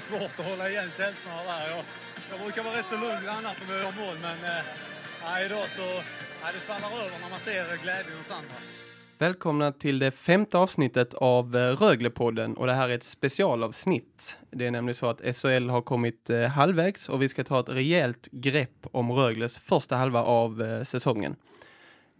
Är svårt att hålla igen känslorna där. Jag, jag brukar vara rätt så lugn annars när vi gör mål, men eh, idag så eh, det svallar över när man ser glädjen hos andra. Välkomna till det femte avsnittet av eh, Röglepodden och det här är ett specialavsnitt. Det är nämligen så att SHL har kommit eh, halvvägs och vi ska ta ett rejält grepp om Rögles första halva av eh, säsongen.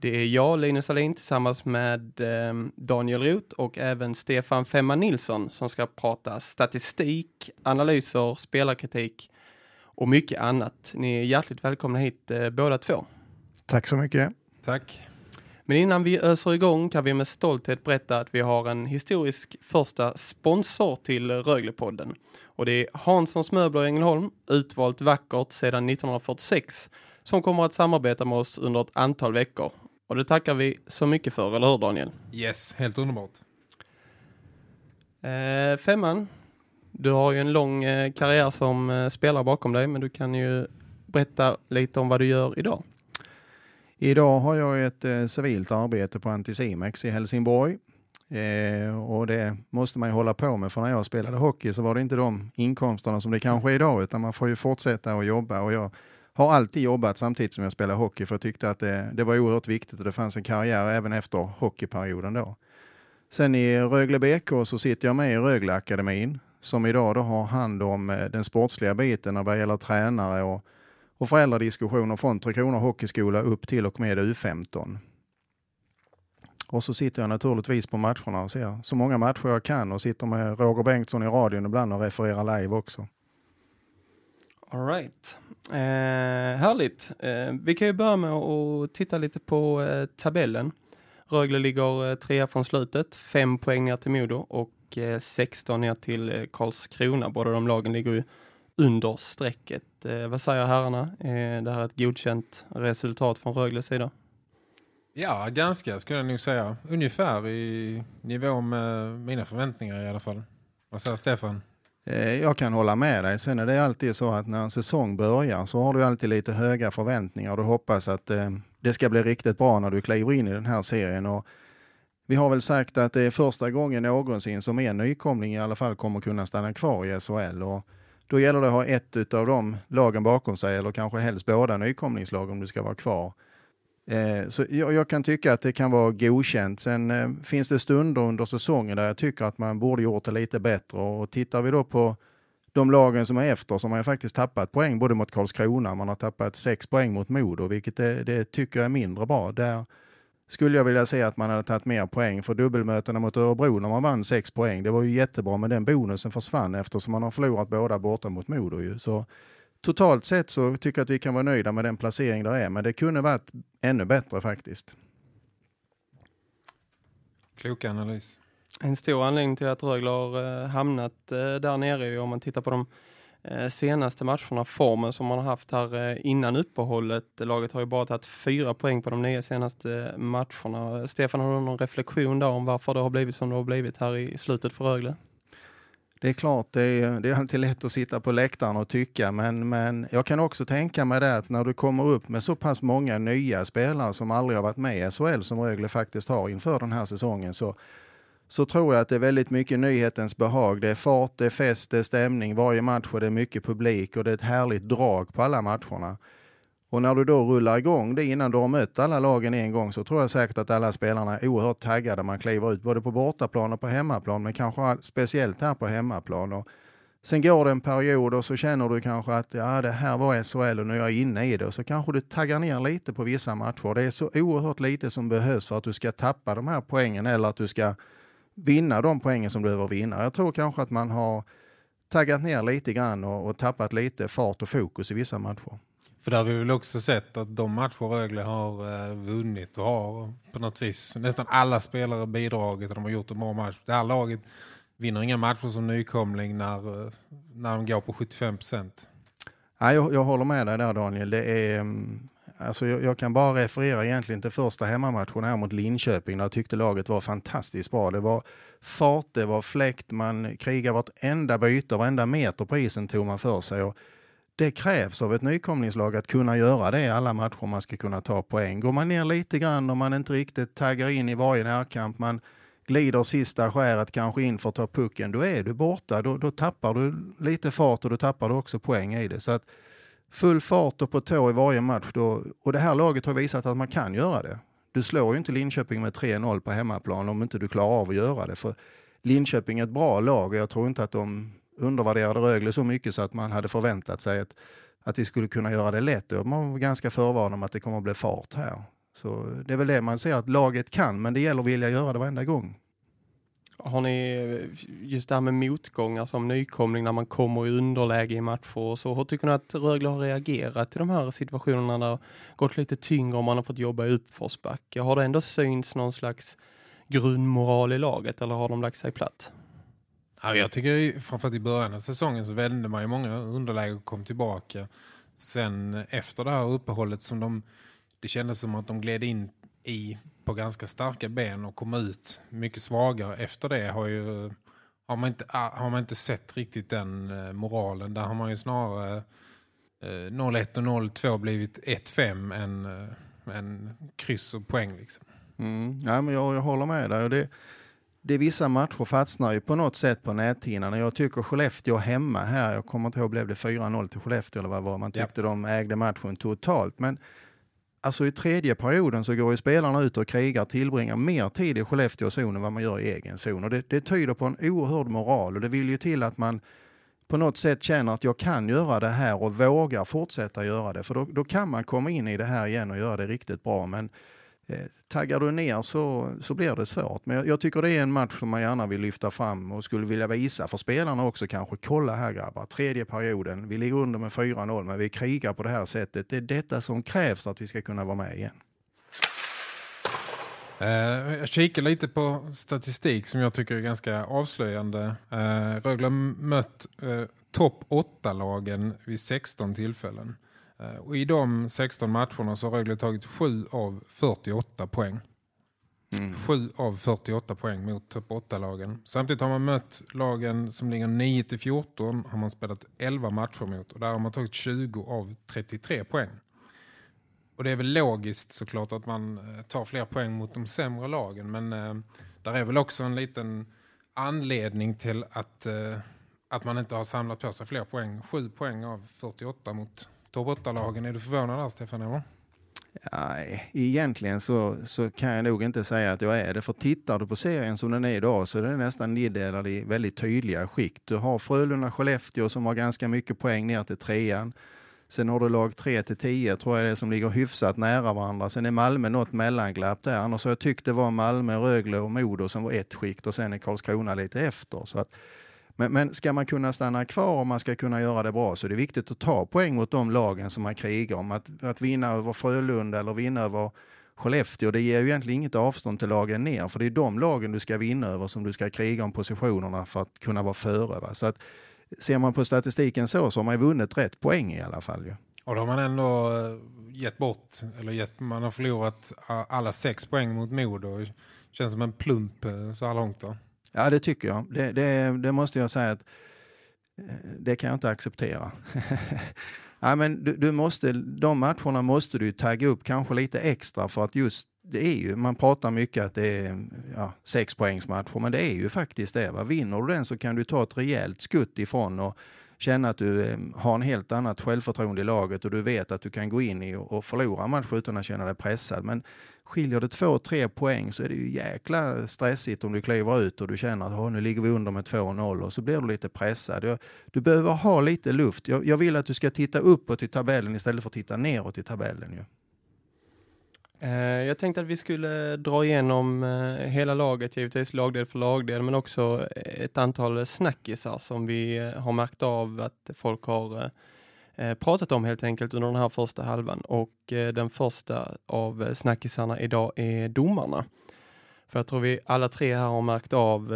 Det är jag, Linus Alin, tillsammans med eh, Daniel Roth och även Stefan Femma Nilsson som ska prata statistik, analyser, spelarkritik och mycket annat. Ni är hjärtligt välkomna hit eh, båda två. Tack så mycket. Tack. Men innan vi öser igång kan vi med stolthet berätta att vi har en historisk första sponsor till Röglepodden. Och det är Hanssons möbler i Ängelholm, utvalt vackert sedan 1946, som kommer att samarbeta med oss under ett antal veckor. Och det tackar vi så mycket för, eller hur Daniel? Yes, helt underbart. Eh, femman, du har ju en lång eh, karriär som eh, spelare bakom dig, men du kan ju berätta lite om vad du gör idag. Idag har jag ett eh, civilt arbete på Anticimex i Helsingborg. Eh, och det måste man ju hålla på med för när jag spelade hockey så var det inte de inkomsterna som det kanske är idag utan man får ju fortsätta att jobba och jag har alltid jobbat samtidigt som jag spelar hockey för jag tyckte att det, det var oerhört viktigt och det fanns en karriär även efter hockeyperioden då. Sen i Rögle BK så sitter jag med i Rögleakademin som idag då har hand om eh, den sportsliga biten vad gäller tränare och, och föräldradiskussioner från Tre Kronor Hockeyskola upp till och med U15. Och så sitter jag naturligtvis på matcherna och ser så många matcher jag kan och sitter med Roger Bengtsson i radion ibland och refererar live också. All right. Eh, härligt. Eh, vi kan ju börja med att titta lite på eh, tabellen. Rögle ligger eh, trea från slutet, fem poäng ner till Modo och eh, 16 ner till eh, Karlskrona. Båda de lagen ligger ju under strecket. Eh, vad säger herrarna? Eh, det här är ett godkänt resultat från Rögles sida. Ja, ganska skulle jag nog säga. Ungefär i nivå med mina förväntningar i alla fall. Vad säger Stefan? Eh, jag kan hålla med dig. Sen är det alltid så att när en säsong börjar så har du alltid lite höga förväntningar och du hoppas att eh, det ska bli riktigt bra när du kliver in i den här serien. Och vi har väl sagt att det är första gången någonsin som en nykomling i alla fall kommer kunna stanna kvar i SHL. Och då gäller det att ha ett av de lagen bakom sig eller kanske helst båda nykomlingslag om du ska vara kvar. Eh, Så jag, jag kan tycka att det kan vara godkänt. Sen eh, finns det stunder under säsongen där jag tycker att man borde gjort det lite bättre. Och tittar vi då på de lagen som är efter så har man faktiskt tappat poäng både mot Karlskrona, man har tappat sex poäng mot Modo, vilket det, det tycker jag är mindre bra. Där skulle jag vilja säga att man hade tagit mer poäng för dubbelmötena mot Örebro när man vann sex poäng. Det var ju jättebra, men den bonusen försvann eftersom man har förlorat båda borta mot Modo. Ju. Så totalt sett så tycker jag att vi kan vara nöjda med den placering där är, men det kunde varit ännu bättre faktiskt. Klok analys. En stor anledning till att Rögle har eh, hamnat eh, där nere är ju om man tittar på de eh, senaste matcherna, formen som man har haft här innan uppehållet. Laget har ju bara tagit fyra poäng på de nio senaste matcherna. Stefan, har du någon reflektion där om varför det har blivit som det har blivit här i slutet för Rögle? Det är klart, det är, det är alltid lätt att sitta på läktaren och tycka, men, men jag kan också tänka mig det att när du kommer upp med så pass många nya spelare som aldrig har varit med i SHL som Rögle faktiskt har inför den här säsongen så, så tror jag att det är väldigt mycket nyhetens behag. Det är fart, det är fest, det är stämning varje match och det är mycket publik och det är ett härligt drag på alla matcherna. Och när du då rullar igång det innan du har mött alla lagen en gång så tror jag säkert att alla spelarna är oerhört taggade. Man kliver ut både på bortaplan och på hemmaplan, men kanske speciellt här på hemmaplan. Och sen går det en period och så känner du kanske att ja, det här var SHL och nu är jag inne i det. Och så kanske du taggar ner lite på vissa matcher. Det är så oerhört lite som behövs för att du ska tappa de här poängen eller att du ska vinna de poängen som du behöver vinna. Jag tror kanske att man har taggat ner lite grann och, och tappat lite fart och fokus i vissa matcher. För där har vi väl också sett att de matcher Rögle har eh, vunnit och har på något vis nästan alla spelare bidragit och de har gjort en bra match. Det här laget vinner inga matcher som nykomling när, eh, när de går på 75 procent. Ja, jag, jag håller med dig där Daniel. Det är, mm, alltså jag, jag, kan bara referera egentligen till första hemmamatchen här mot Linköping där jag tyckte laget var fantastiskt bra. Det var fart, det var fläkt, man krigade vartenda byte, varenda meter på isen tog man för sig. Och det krävs av ett nykomlingslag att kunna göra det i alla matcher man ska kunna ta poäng. Går man ner lite grann och man inte riktigt taggar in i varje närkamp, man glider sista skäret kanske in för att ta pucken, då är du borta. Då, då tappar du lite fart och då tappar du också poäng i det. Så att full fart och på tå i varje match. Då, och det här laget har visat att man kan göra det. Du slår ju inte Linköping med 3-0 på hemmaplan om inte du klarar av att göra det. För Linköping är ett bra lag och jag tror inte att de undervärderade Rögle så mycket så att man hade förväntat sig att, att vi skulle kunna göra det lätt. Och man var ganska förvarnad om att det kommer att bli fart här. Så det är väl det man ser att laget kan, men det gäller att vilja göra det varenda gång. Har ni just det här med motgångar som nykomling när man kommer i underläge i matcher och så. Hur tycker ni att Rögle har reagerat i de här situationerna när det har gått lite tyngre och man har fått jobba i uppförsbacke? Har det ändå synts någon slags grundmoral i laget eller har de lagt sig platt? Ja, jag tycker framförallt i början av säsongen så vände man ju många underläge och kom tillbaka. Sen efter det här uppehållet som de, det kändes som att de gled in i på ganska starka ben och kom ut mycket svagare. Efter det har ju har man inte, ah, har man inte sett riktigt den eh, moralen. Där har man ju snarare eh, 0-1 och 0-2 blivit 1-5 än, eh, än kryss och poäng liksom. Mm. Ja, men jag, jag håller med dig. Och det, det är vissa matcher fastnar ju på något sätt på näthinnan. Jag tycker Skellefteå hemma här, jag kommer inte ihåg, blev det 4-0 till Skellefteå eller vad var Man tyckte ja. de ägde matchen totalt. Men alltså i tredje perioden så går ju spelarna ut och krigar, tillbringar mer tid i Skellefteå zon än vad man gör i egen zon. Och det, det tyder på en oerhörd moral och det vill ju till att man på något sätt känner att jag kan göra det här och vågar fortsätta göra det. För då, då kan man komma in i det här igen och göra det riktigt bra. Men Eh, taggar du ner så, så blir det svårt. Men jag, jag, tycker det är en match som man gärna vill lyfta fram och skulle vilja visa för spelarna också kanske. Kolla här grabbar, tredje perioden. Vi ligger under med 4-0 men vi krigar på det här sättet. Det är detta som krävs för att vi ska kunna vara med igen. Eh, jag kikar lite på statistik som jag tycker är ganska avslöjande. Eh, Rögle mött topp 8-lagen vid 16 tillfällen. Eh, och i de 16 matcherna så har Rögle tagit 7 av 48 poäng. Mm. 7 av 48 poäng mot topp 8-lagen. Samtidigt har man mött lagen som ligger 9-14 har man spelat 11 matcher mot. Och där har man tagit 20 av 33 poäng. Och det är väl logiskt såklart att man eh, tar fler poäng mot de sämre lagen. Men eh, där är väl också en liten anledning till att, eh, att man inte har samlat på sig fler poäng. 7 poäng av 48 mot topp 8-lagen. Är du förvånad där, Stefan? Eller? Nej, egentligen så, så kan jag nog inte säga att jag är det. För tittar du på serien som den är idag så är den nästan neddelad i väldigt tydliga skikt. Du har Frölunda-Skellefteå som har ganska mycket poäng ner till trean. Sen har du lag 3 till 10 tror jag det är som ligger hyfsat nära varandra. Sen är Malmö något mellanglapp där. Annars har jag tyckt det var Malmö, Rögle och Modo som var ett skikt och sen är Karlskrona lite efter. Så att men, men ska man kunna stanna kvar och man ska kunna göra det bra så är det viktigt att ta poäng mot de lagen som man krigar om. Att, att vinna över Frölunda eller vinna över Skellefteå, det ger ju egentligen inget avstånd till lagen ner. För det är de lagen du ska vinna över som du ska kriga om positionerna för att kunna vara före. Va? Så att, ser man på statistiken så, så har man ju vunnit rätt poäng i alla fall. Ju. Och då har man ändå eh, gett bort, eller gett, man har förlorat alla sex poäng mot Modo. Det känns som en plump eh, så här långt då. Ja, det tycker jag. Det, det, det måste jag säga att eh, det kan jag inte acceptera. ja, men du, du, måste, de matcherna måste du tagga upp kanske lite extra för att just det är ju, man pratar mycket att det är ja, sexpoängsmatcher, men det är ju faktiskt det. Va? Vinner du den så kan du ta ett rejält skutt ifrån och känna att du eh, har en helt annat självförtroende i laget och du vet att du kan gå in i och förlora match utan att känna dig pressad. Men skiljer det två, tre poäng så är det ju jäkla stressigt om du kliver ut och du känner att nu ligger vi under med 2-0 och så blir du lite pressad. Jag, Du behöver ha lite luft. Jag, jag, vill att du ska titta uppåt i tabellen istället för att titta neråt i tabellen. Ju. Eh, jag tänkte att vi skulle dra igenom eh, hela laget, givetvis lagdel för lagdel, men också ett antal snackisar som vi eh, har märkt av att folk har Eh, pratat om helt enkelt under den här första halvan. Och eh, den första av eh, snackisarna idag är domarna. För jag tror vi alla tre här har märkt av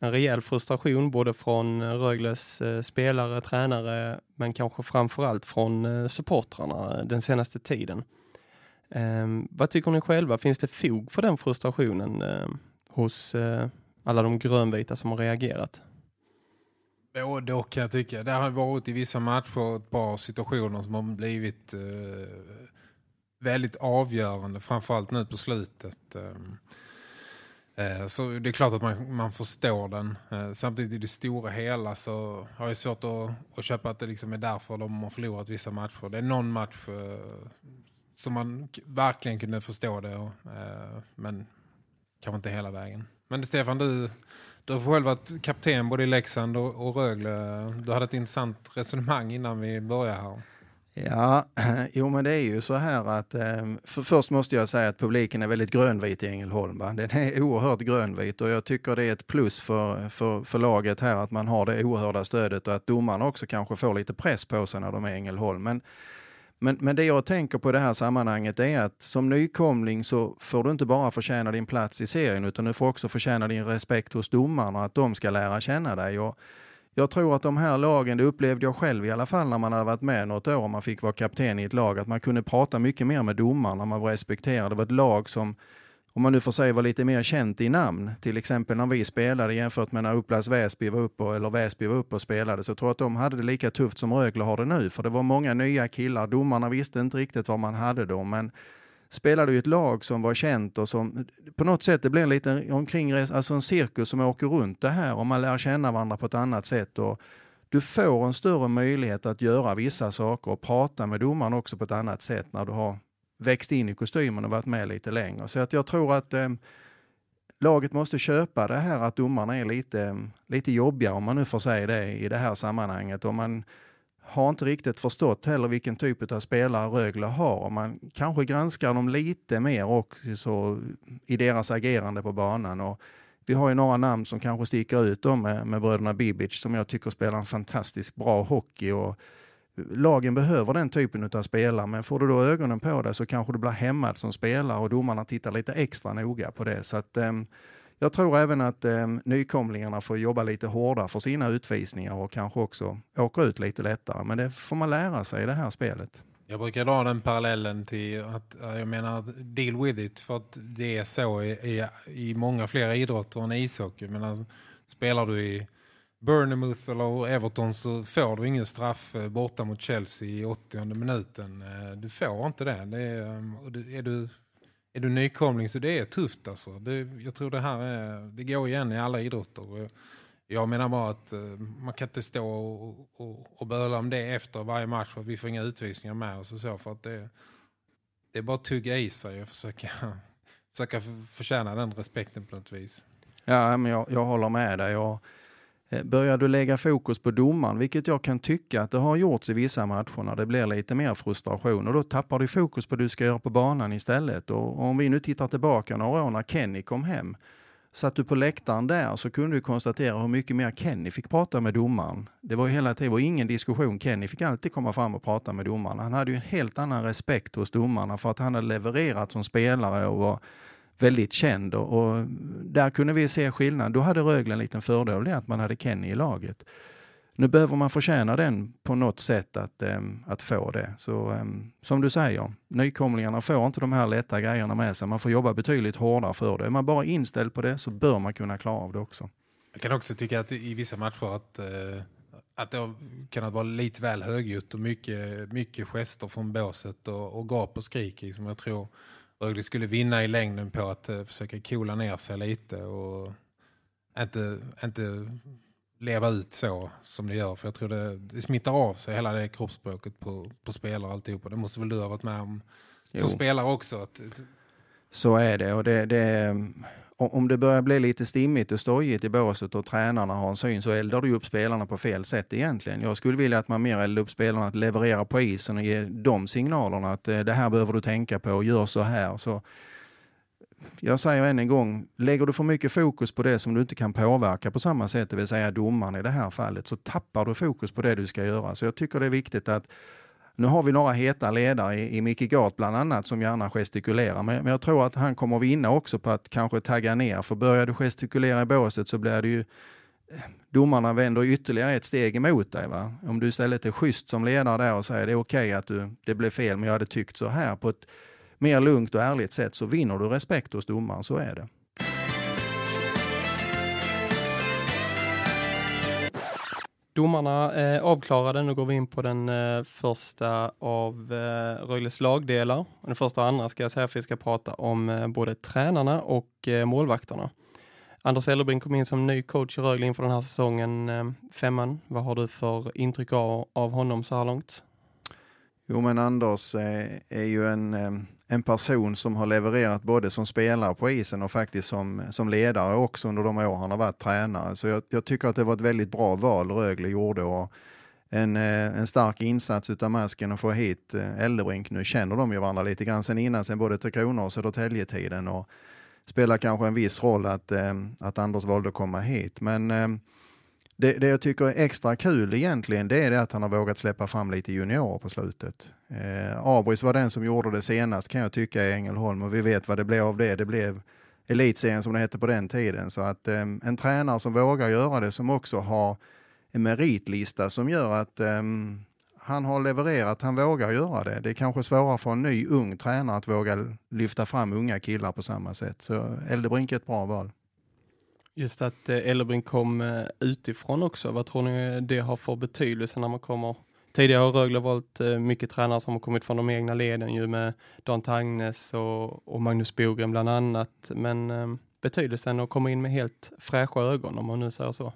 en rejäl frustration både från Rögles spelare, tränare men kanske framförallt från supportrarna den senaste tiden. Ehm, vad tycker ni själva? Finns det fog för den frustrationen hos alla de grönvita som har reagerat? Både och kan jag tycka. Det har varit i vissa matcher ett par situationer som har blivit eh, väldigt avgörande, framförallt nu på slutet. Eh, eh, så det är klart att man, man förstår den. Eh, samtidigt i det stora hela så har jag svårt att, att köpa att det liksom är därför de har förlorat vissa matcher. Det är någon match eh, som man verkligen kunde förstå det. Eh, men kanske inte hela vägen. Men Stefan, du, du har själv varit kapten både i Leksand och, och Rögle. Du hade ett intressant resonemang innan vi började här. Ja, jo men det är ju så här att ehm, för först måste jag säga att publiken är väldigt grönvit i Ängelholm. Va? Den är oerhört grönvit och jag tycker det är ett plus för, för, för laget här att man har det oerhörda stödet och att domarna också kanske får lite press på sig när de är i Ängelholm. Men, men, men det jag tänker på i det här sammanhanget är att som nykomling så får du inte bara förtjäna din plats i serien utan du får också förtjäna din respekt hos domarna att de ska lära känna dig. Och jag tror att de här lagen, det upplevde jag själv i alla fall när man hade varit med något år och man fick vara kapten i ett lag, att man kunde prata mycket mer med domarna, man var respekterad. Det var ett lag som, om man nu får säga var lite mer känt i namn, till exempel när vi spelade jämfört med när Upplands Väsby var uppe, eller Väsby var uppe och spelade, så tror jag att de hade det lika tufft som Rögle har det nu, för det var många nya killar. Domarna visste inte riktigt vad man hade då, men spelade ju ett lag som var känt och som på något sätt det blir en liten omkringresa alltså en cirkus som åker runt det här och man lär känna varandra på ett annat sätt. Och du får en större möjlighet att göra vissa saker och prata med domaren också på ett annat sätt när du har växt in i kostymen och varit med lite längre. Så att jag tror att eh, laget måste köpa det här att domarna är lite, eh, lite jobbiga om man nu får säga det i det här sammanhanget. Och man har inte riktigt förstått heller vilken typ av spelare Rögle har. Och man kanske granskar dem lite mer också i deras agerande på banan. Och vi har ju några namn som kanske sticker ut då med, med bröderna Bibic som jag tycker spelar en fantastiskt bra hockey. Och lagen behöver den typen av spelare men får du då ögonen på det så kanske du blir hämmad som spelare och domarna tittar lite extra noga på det. Så att, um, jag tror även att eh, nykomlingarna får jobba lite hårdare för sina utvisningar och kanske också åka ut lite lättare. Men det får man lära sig i det här spelet. Jag brukar dra den parallellen till att jag menar deal with it för att det är så i, i, i många fler idrotter än ishockey. Men alltså, spelar du i Bournemouth eller Everton så får du ingen straff eh, borta mot Chelsea i 80 minuten. Eh, du får inte det. det är, ehm, är du är du nykomling så det är tufft alltså. Det, jag tror det här är, det går igen i alla idrotter. Jag menar bara att eh, man kan inte stå och, och, och böla om det efter varje match för att vi får inga utvisningar med oss och så för att det, det är bara att tugga i sig och försöka, försöka förtjäna den respekten på något vis. Ja, men jag, jag håller med dig. Jag, Eh, börjar du lägga fokus på domaren, vilket jag kan tycka att det har gjorts i vissa matcher när det blir lite mer frustration och då tappar du fokus på det du ska göra på banan istället. Och om vi nu tittar tillbaka några år när Kenny kom hem, satt du på läktaren där så kunde du konstatera hur mycket mer Kenny fick prata med domaren. Det var ju hela tiden var ingen diskussion. Kenny fick alltid komma fram och prata med domaren. Han hade ju en helt annan respekt hos domarna för att han hade levererat som spelare och var väldigt känd och, och, där kunde vi se skillnad. Då hade Rögle en liten fördel, det att man hade Kenny i laget. Nu behöver man förtjäna den på något sätt att, äm, att få det. Så äm, som du säger, nykomlingarna får inte de här lätta grejerna med sig. Man får jobba betydligt hårdare för det. Är man bara inställd på det så bör man kunna klara av det också. Jag kan också tycka att i vissa matcher att, äh, att det kan vara lite väl högljutt och mycket, mycket gester från båset och, och gap och skrik. Liksom jag tror Rögle skulle vinna i längden på att uh, försöka kola ner sig lite och inte, inte leva ut så som det gör. För jag tror det, det smittar av sig hela det kroppsspråket på, på spelare och alltihopa. Det måste väl du ha varit med om som spelare också. Att, så är det och det, det om det börjar bli lite stimmigt och stojigt i båset och tränarna har en syn så eldar du upp spelarna på fel sätt egentligen. Jag skulle vilja att man mer eldar upp spelarna att leverera på isen och ge de signalerna att eh, det här behöver du tänka på och gör så här. Så jag säger än en gång, lägger du för mycket fokus på det som du inte kan påverka på samma sätt, det vill säga domaren i det här fallet, så tappar du fokus på det du ska göra. Så jag tycker det är viktigt att nu har vi några heta ledare i, i Micke Gart bland annat som gärna gestikulerar. Men, men jag tror att han kommer vinna också på att kanske tagga ner. För börjar du gestikulera i båset så blir det ju eh, domarna vänder ytterligare ett steg emot dig. Va? Om du istället är schysst som ledare där och säger det är okej okay att du, det blev fel men jag hade tyckt så här på ett mer lugnt och ärligt sätt så vinner du respekt hos domaren, så är det. Domarna är avklarade. Nu går vi in på den eh, första av eh, Rögles lagdelar. Den första och andra ska jag säga för vi ska prata om eh, både tränarna och eh, målvakterna. Anders Ellerbrink kom in som ny coach i Rögle inför den här säsongen. Eh, femman, vad har du för intryck av, av honom så här långt? Jo men Anders eh, är ju en, eh, en person som har levererat både som spelare på isen och faktiskt som, som ledare också under de år han har varit tränare. Så jag, jag tycker att det var ett väldigt bra val Rögle gjorde och en, eh, en stark insats utav masken att få hit eh, Eldebrink. Nu känner de ju varandra lite grann sen innan, sen både Tre Kronor och Södertälje-tiden. Och spelar kanske en viss roll att, eh, att Anders valde att komma hit. Men det, det jag tycker är extra kul egentligen det är det att han har vågat släppa fram lite juniorer på slutet. Eh, Abris var den som gjorde det senast kan jag tycka i Ängelholm och vi vet vad det blev av det. Det blev elitserien som det hette på den tiden. Så att eh, en tränare som vågar göra det som också har en meritlista som gör att eh, han har levererat, han vågar göra det. Det är kanske svårare för en ny ung tränare att våga lyfta fram unga killar på samma sätt. Så Eldebrink är ett bra val. Just att eh, Eldebrink kom eh, utifrån också. Vad tror ni eh, det har för betydelse när man kommer? Tidigare har Rögle valt eh, mycket tränare som har kommit från de egna leden ju med Dan Tagnes och, och Magnus Bogren bland annat. Men betydelsen att komma in med helt fräscha ögon om man nu säger så.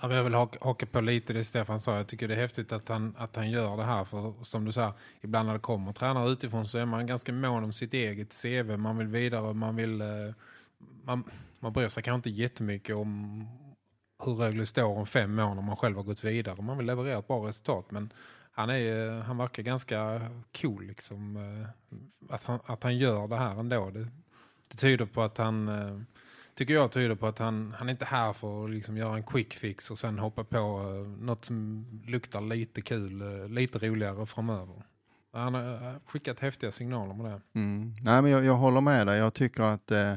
Ja, jag vill haka på lite det Stefan sa. Jag tycker det är häftigt att han, att han gör det här. För som du sa, ibland när det kommer tränare utifrån så är man ganska mån om sitt eget CV. Man vill vidare, man vill... Eh, man, man bryr sig kanske inte jättemycket om hur Rögle står om fem år när man själv har gått vidare. Man vill leverera ett bra resultat. Men han, är, eh, han verkar ganska cool liksom. Eh, att han, att han gör det här ändå. Det, det tyder på att han eh, tycker jag tyder på att han, han är inte här för att liksom göra en quick fix och sen hoppa på något som luktar lite kul, lite roligare framöver. Han har skickat häftiga signaler med det. Mm. Nej, men jag, jag, håller med dig. Jag tycker att eh,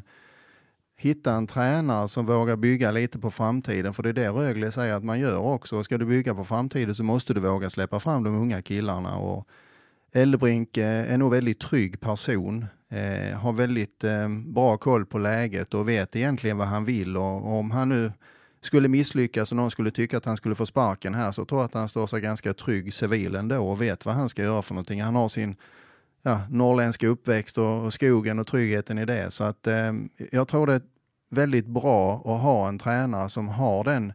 hitta en tränare som vågar bygga lite på framtiden. För det är det Rögle säger att man gör också. Ska du bygga på framtiden så måste du våga släppa fram de unga killarna. Och Eldebrink är nog väldigt trygg person eh, har väldigt eh, bra koll på läget och vet egentligen vad han vill. Och, och, om han nu skulle misslyckas och någon skulle tycka att han skulle få sparken här så tror jag att han står sig ganska trygg civil ändå och vet vad han ska göra för någonting. Han har sin ja, norrländska uppväxt och, och skogen och tryggheten i det. Så att eh, jag tror det är väldigt bra att ha en tränare som har den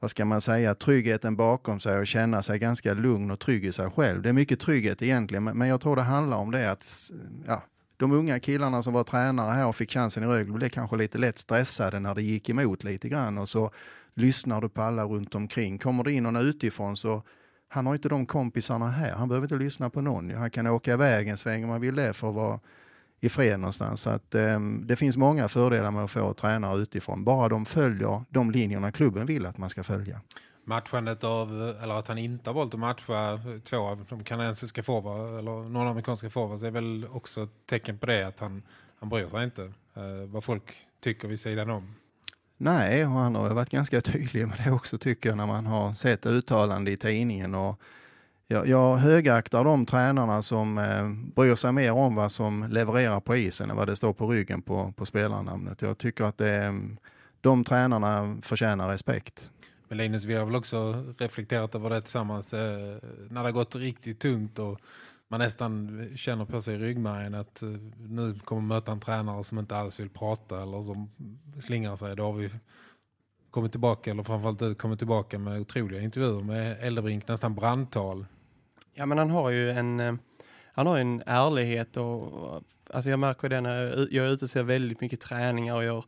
vad ska man säga, tryggheten bakom sig och känna sig ganska lugn och trygg i sig själv. Det är mycket trygghet egentligen, men jag tror det handlar om det att ja, de unga killarna som var tränare här och fick chansen i Rögle blev kanske lite lätt stressade när det gick emot lite grann och så lyssnar du på alla runt omkring. Kommer det in någon utifrån så han har inte de kompisarna här. Han behöver inte lyssna på någon. Han kan åka iväg en sväng om han vill det för att vara i fred någonstans. Så att, eh, det finns många fördelar med att få tränare utifrån. Bara de följer de linjerna klubben vill att man ska följa matchandet av, eller att han inte har valt att matcha två av de kanadensiska forward, eller några amerikanska forwards är väl också ett tecken på det att han, han bryr sig inte eh, vad folk tycker vid sidan om. Nej, och han har varit ganska tydlig med det också tycker jag när man har sett uttalande i tidningen och jag, jag högaktar de tränarna som eh, bryr sig mer om vad som levererar på isen än vad det står på ryggen på, på spelarnamnet. Jag tycker att det, de tränarna förtjänar respekt. Men Linus, vi har väl också reflekterat över det tillsammans eh, när det har gått riktigt tungt och man nästan känner på sig i ryggmärgen att eh, nu kommer möta en tränare som inte alls vill prata eller som slingrar sig. Då har vi kommit tillbaka, eller framförallt du kommit tillbaka med otroliga intervjuer med Eldebrink, nästan brandtal. Ja, men han har ju en, eh, han har en ärlighet och alltså jag märker det när jag är ute och ser väldigt mycket träningar och gör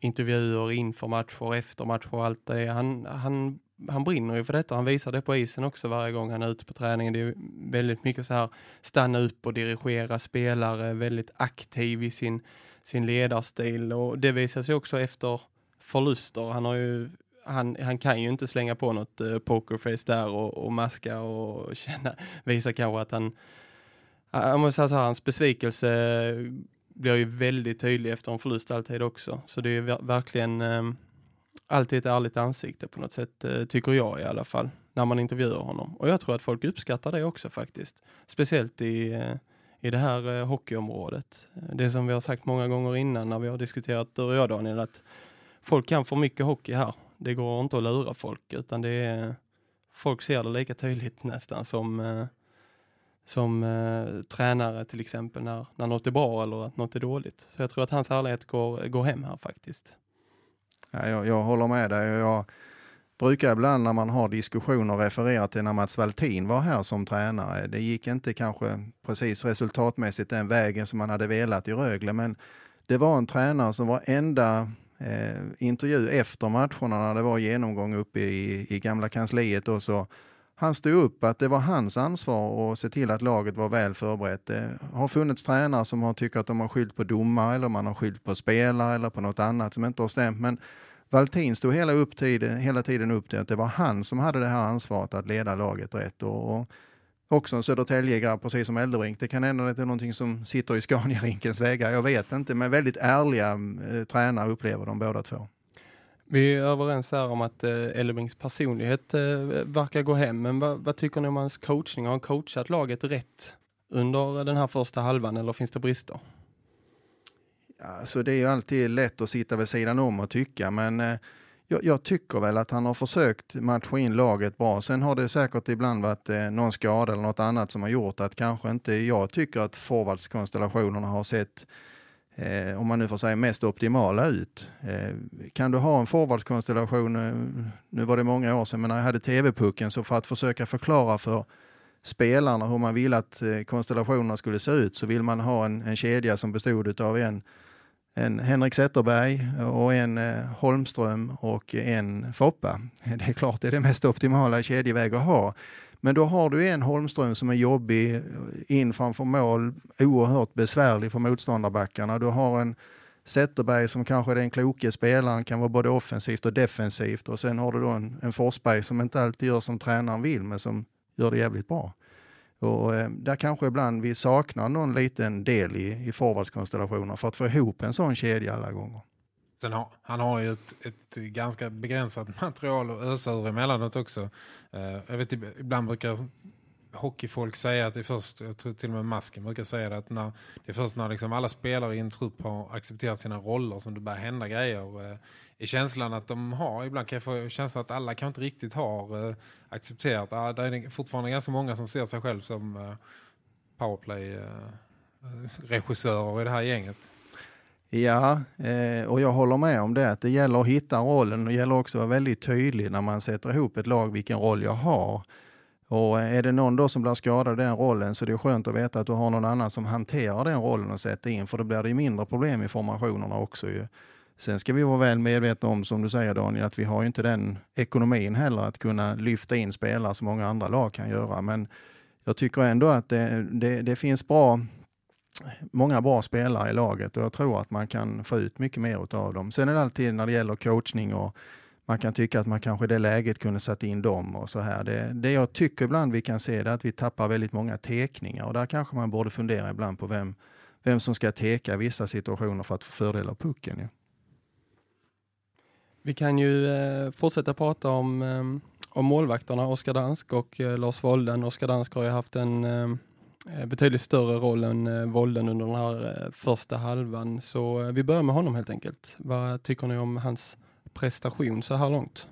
intervjuer inför matcher och efter matcher och allt det. Han, han, han brinner ju för detta. Han visar det på isen också varje gång han är ute på träningen. Det är väldigt mycket så här stanna upp och dirigera spelare, väldigt aktiv i sin, sin ledarstil och det visar sig också efter förluster. Han har ju han, han kan ju inte slänga på något uh, pokerface där och, och maska och känna, visa kanske att han, jag måste säga så här, hans besvikelse blir ju väldigt tydlig efter en förlust alltid också. Så det är verkligen um, alltid ett ärligt ansikte på något sätt, eh, tycker jag i alla fall, när man intervjuar honom. Och jag tror att folk uppskattar det också faktiskt. Speciellt i, eh, i det här eh, hockeyområdet. Det som vi har sagt många gånger innan när vi har diskuterat, du och jag Daniel, att folk kan för mycket hockey här. Det går inte att lura folk utan det är, folk ser det lika tydligt nästan som, som eh, tränare till exempel när, när något är bra eller att något är dåligt. Så jag tror att hans ärlighet går, går hem här faktiskt. Ja, jag, jag håller med dig. Jag brukar ibland när man har diskussioner referera till när Mats Valtin var här som tränare. Det gick inte kanske precis resultatmässigt den vägen som man hade velat i Rögle men det var en tränare som var enda eh, intervju efter matcherna när det var genomgång uppe i, i gamla kansliet. Och så, han stod upp att det var hans ansvar att se till att laget var väl förberett. Det har funnits tränare som har tyckt att de har skyllt på domare eller man har skyllt på spelare eller på något annat som inte har stämt. Men Valtin stod hela, upp tid, hela tiden upp till att det var han som hade det här ansvaret att leda laget rätt. Och, och också en Södertäljegrabb, precis som Eldebrink. Det kan hända att det är någonting som sitter i Scania-rinkens väggar, jag vet inte. Men väldigt ärliga eh, tränare upplever de båda två. Vi är överens här om att eh, Elderbrinks personlighet eh, verkar gå hem. Men vad, vad, tycker ni om hans coachning? Har han coachat laget rätt under den här första halvan eller finns det brister? Alltså det är ju alltid lätt att sitta vid sidan om och tycka, men eh, jag, jag, tycker väl att han har försökt matcha in laget bra. Sen har det säkert ibland varit eh, någon skada eller något annat som har gjort att kanske inte jag tycker att forwardskonstellationerna har sett eh, om man nu får säga mest optimala ut. Eh, kan du ha en forwardskonstellation, eh, nu var det många år sedan, men när jag hade TV-pucken så för att försöka förklara för spelarna hur man vill att eh, konstellationerna skulle se ut så vill man ha en, en kedja som bestod av en en Henrik Zetterberg och en eh, Holmström och en Foppa. Det är klart det är det mest optimala kedjeväg att ha. Men då har du en Holmström som är jobbig in framför mål, oerhört besvärlig för motståndarbackarna. Du har en Zetterberg som kanske är den kloke spelaren, kan vara både offensivt och defensivt. Och sen har du då en, en Forsberg som inte alltid gör som tränaren vill, men som gör det jävligt bra. Och eh, där kanske ibland vi saknar någon liten del i, i forwardskonstellationer för att få ihop en sån kedja alla gånger. Sen har, han har ju ett, ett ganska begränsat material att ösa ur emellanåt också. Eh, jag vet ibland brukar hockeyfolk säga att det är först, jag tror till och med Masken brukar säga det, att när, det är först när liksom alla spelare i en trupp har accepterat sina roller som det börjar hända grejer. Eh, är känslan att de har, ibland kan jag få känslan att alla kan inte riktigt har eh, accepterat. Ah, det är fortfarande ganska många som ser sig själv som eh, powerplay-regissörer eh, eh, i det här gänget. Ja, eh, och jag håller med om det. Att det gäller att hitta rollen och det gäller också att vara väldigt tydlig när man sätter ihop ett lag vilken roll jag har. Och är det någon då som blir skadad i den rollen så det är skönt att veta att du har någon annan som hanterar den rollen och sätter in för då blir det mindre problem i formationerna också. Ju. Sen ska vi vara väl medvetna om, som du säger Daniel, att vi har ju inte den ekonomin heller att kunna lyfta in spelare som många andra lag kan göra. Men jag tycker ändå att det, det, det finns bra, många bra spelare i laget och jag tror att man kan få ut mycket mer av dem. Sen är det alltid när det gäller coachning och man kan tycka att man kanske i det läget kunde satt in dem och så här. Det, det jag tycker ibland vi kan se är att vi tappar väldigt många tekningar och där kanske man borde fundera ibland på vem, vem som ska teka vissa situationer för att få fördel av pucken. Ja. Vi kan ju eh, fortsätta prata om, eh, om målvakterna Oskar Dansk och eh, Lars Wolden. Oskar Dansk har ju haft en eh, betydligt större roll än eh, Wolden under den här eh, första halvan. Så eh, vi börjar med honom helt enkelt. Vad tycker ni om hans prestation så här långt?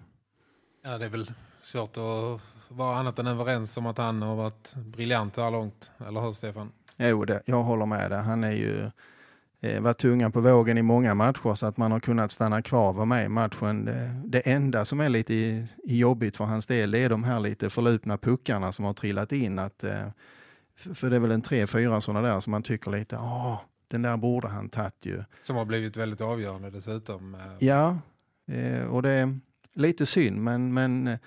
Ja, det är väl svårt att vara annat än överens om att han har varit briljant så här långt. Eller hur Stefan? Jo, det, jag håller med dig. Han är ju eh, var tungan på vågen i många matcher så att man har kunnat stanna kvar och vara med i matchen. Det, det enda som är lite i, i jobbigt för hans del är de här lite förlupna puckarna som har trillat in. Att, eh, för det är väl en tre, fyra sådana där som man tycker lite, åh, den där borde han tagit ju. Som har blivit väldigt avgörande dessutom. Eh. Ja, eh, och det är lite synd men, men eh,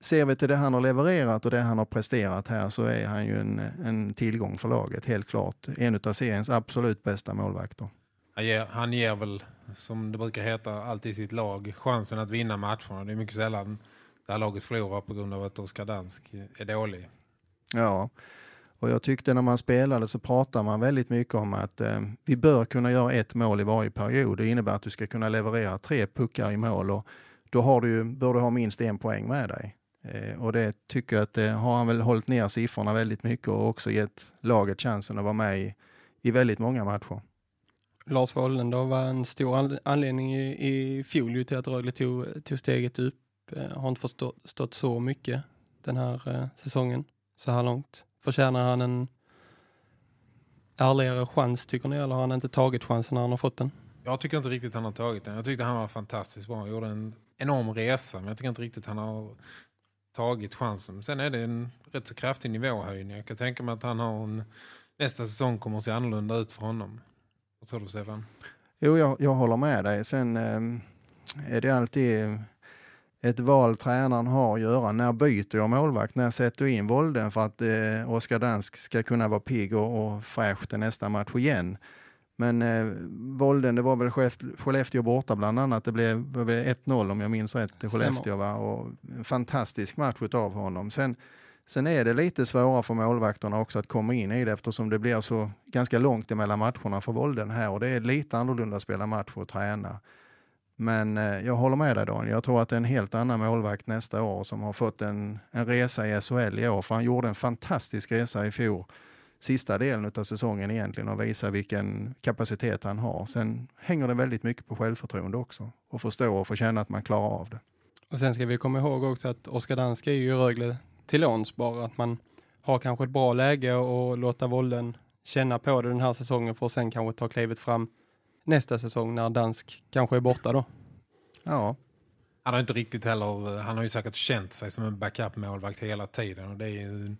ser vi till det han har levererat och det han har presterat här så är han ju en, en tillgång för laget, helt klart. En av seriens absolut bästa målvakter. Han ger, han ger väl, som det brukar heta, alltid sitt lag chansen att vinna matcherna. Det är mycket sällan det här laget förlorar på grund av att Oskar Dansk är dålig. Ja, och jag tyckte när man spelade så pratade man väldigt mycket om att eh, vi bör kunna göra ett mål i varje period. Det innebär att du ska kunna leverera tre puckar i mål och då har du, bör du ha minst en poäng med dig. Eh, och det tycker jag att det har han väl hållit ner siffrorna väldigt mycket och också gett laget chansen att vara med i, i väldigt många matcher. Lars Wollen då var en stor anledning i, i fjol till att Rögle tog, tog steget upp. Eh, har inte förstått så mycket den här eh, säsongen så här långt. Förtjänar han en ärligare chans tycker ni eller har han inte tagit chansen när han har fått den? Jag tycker inte riktigt han har tagit den. Jag tyckte han var fantastiskt bra. Han gjorde en enorm resa men jag tycker inte riktigt han har tagit chansen. Sen är det en rätt så kraftig nivåhöjning. Jag kan tänka mig att han har en, nästa säsong kommer att se annorlunda ut för honom. Vad tror du Stefan? Jo, jag, jag håller med dig. Sen eh, är det alltid ett val tränaren har att göra. När byter jag målvakt? När sätter jag in Volden för att eh, Oskar Dansk ska kunna vara pigg och, och fräsch till nästa match igen? Men eh, Volden, det var väl Skellefteå borta bland annat. Det blev, blev 1-0 om jag minns rätt till Skellefteå. Va? Och en fantastisk match av honom. Sen, sen är det lite svårare för målvakterna också att komma in i det eftersom det blir så ganska långt emellan matcherna för Volden här. Och det är lite annorlunda att spela match och träna. Men eh, jag håller med dig Daniel. Jag tror att det är en helt annan målvakt nästa år som har fått en, en resa i SHL i år. För han gjorde en fantastisk resa i fjol sista delen av säsongen egentligen och visar vilken kapacitet han har. Sen hänger det väldigt mycket på självförtroende också och förstå och få känna att man klarar av det. Och sen ska vi komma ihåg också att Oskar Dansk är ju i Rögle till låns bara att man har kanske ett bra läge och låta Volden känna på det den här säsongen för att sen kanske ta klivet fram nästa säsong när Dansk kanske är borta då. Ja. Han har inte riktigt heller, han har ju säkert känt sig som en backup-målvakt hela tiden och det är ju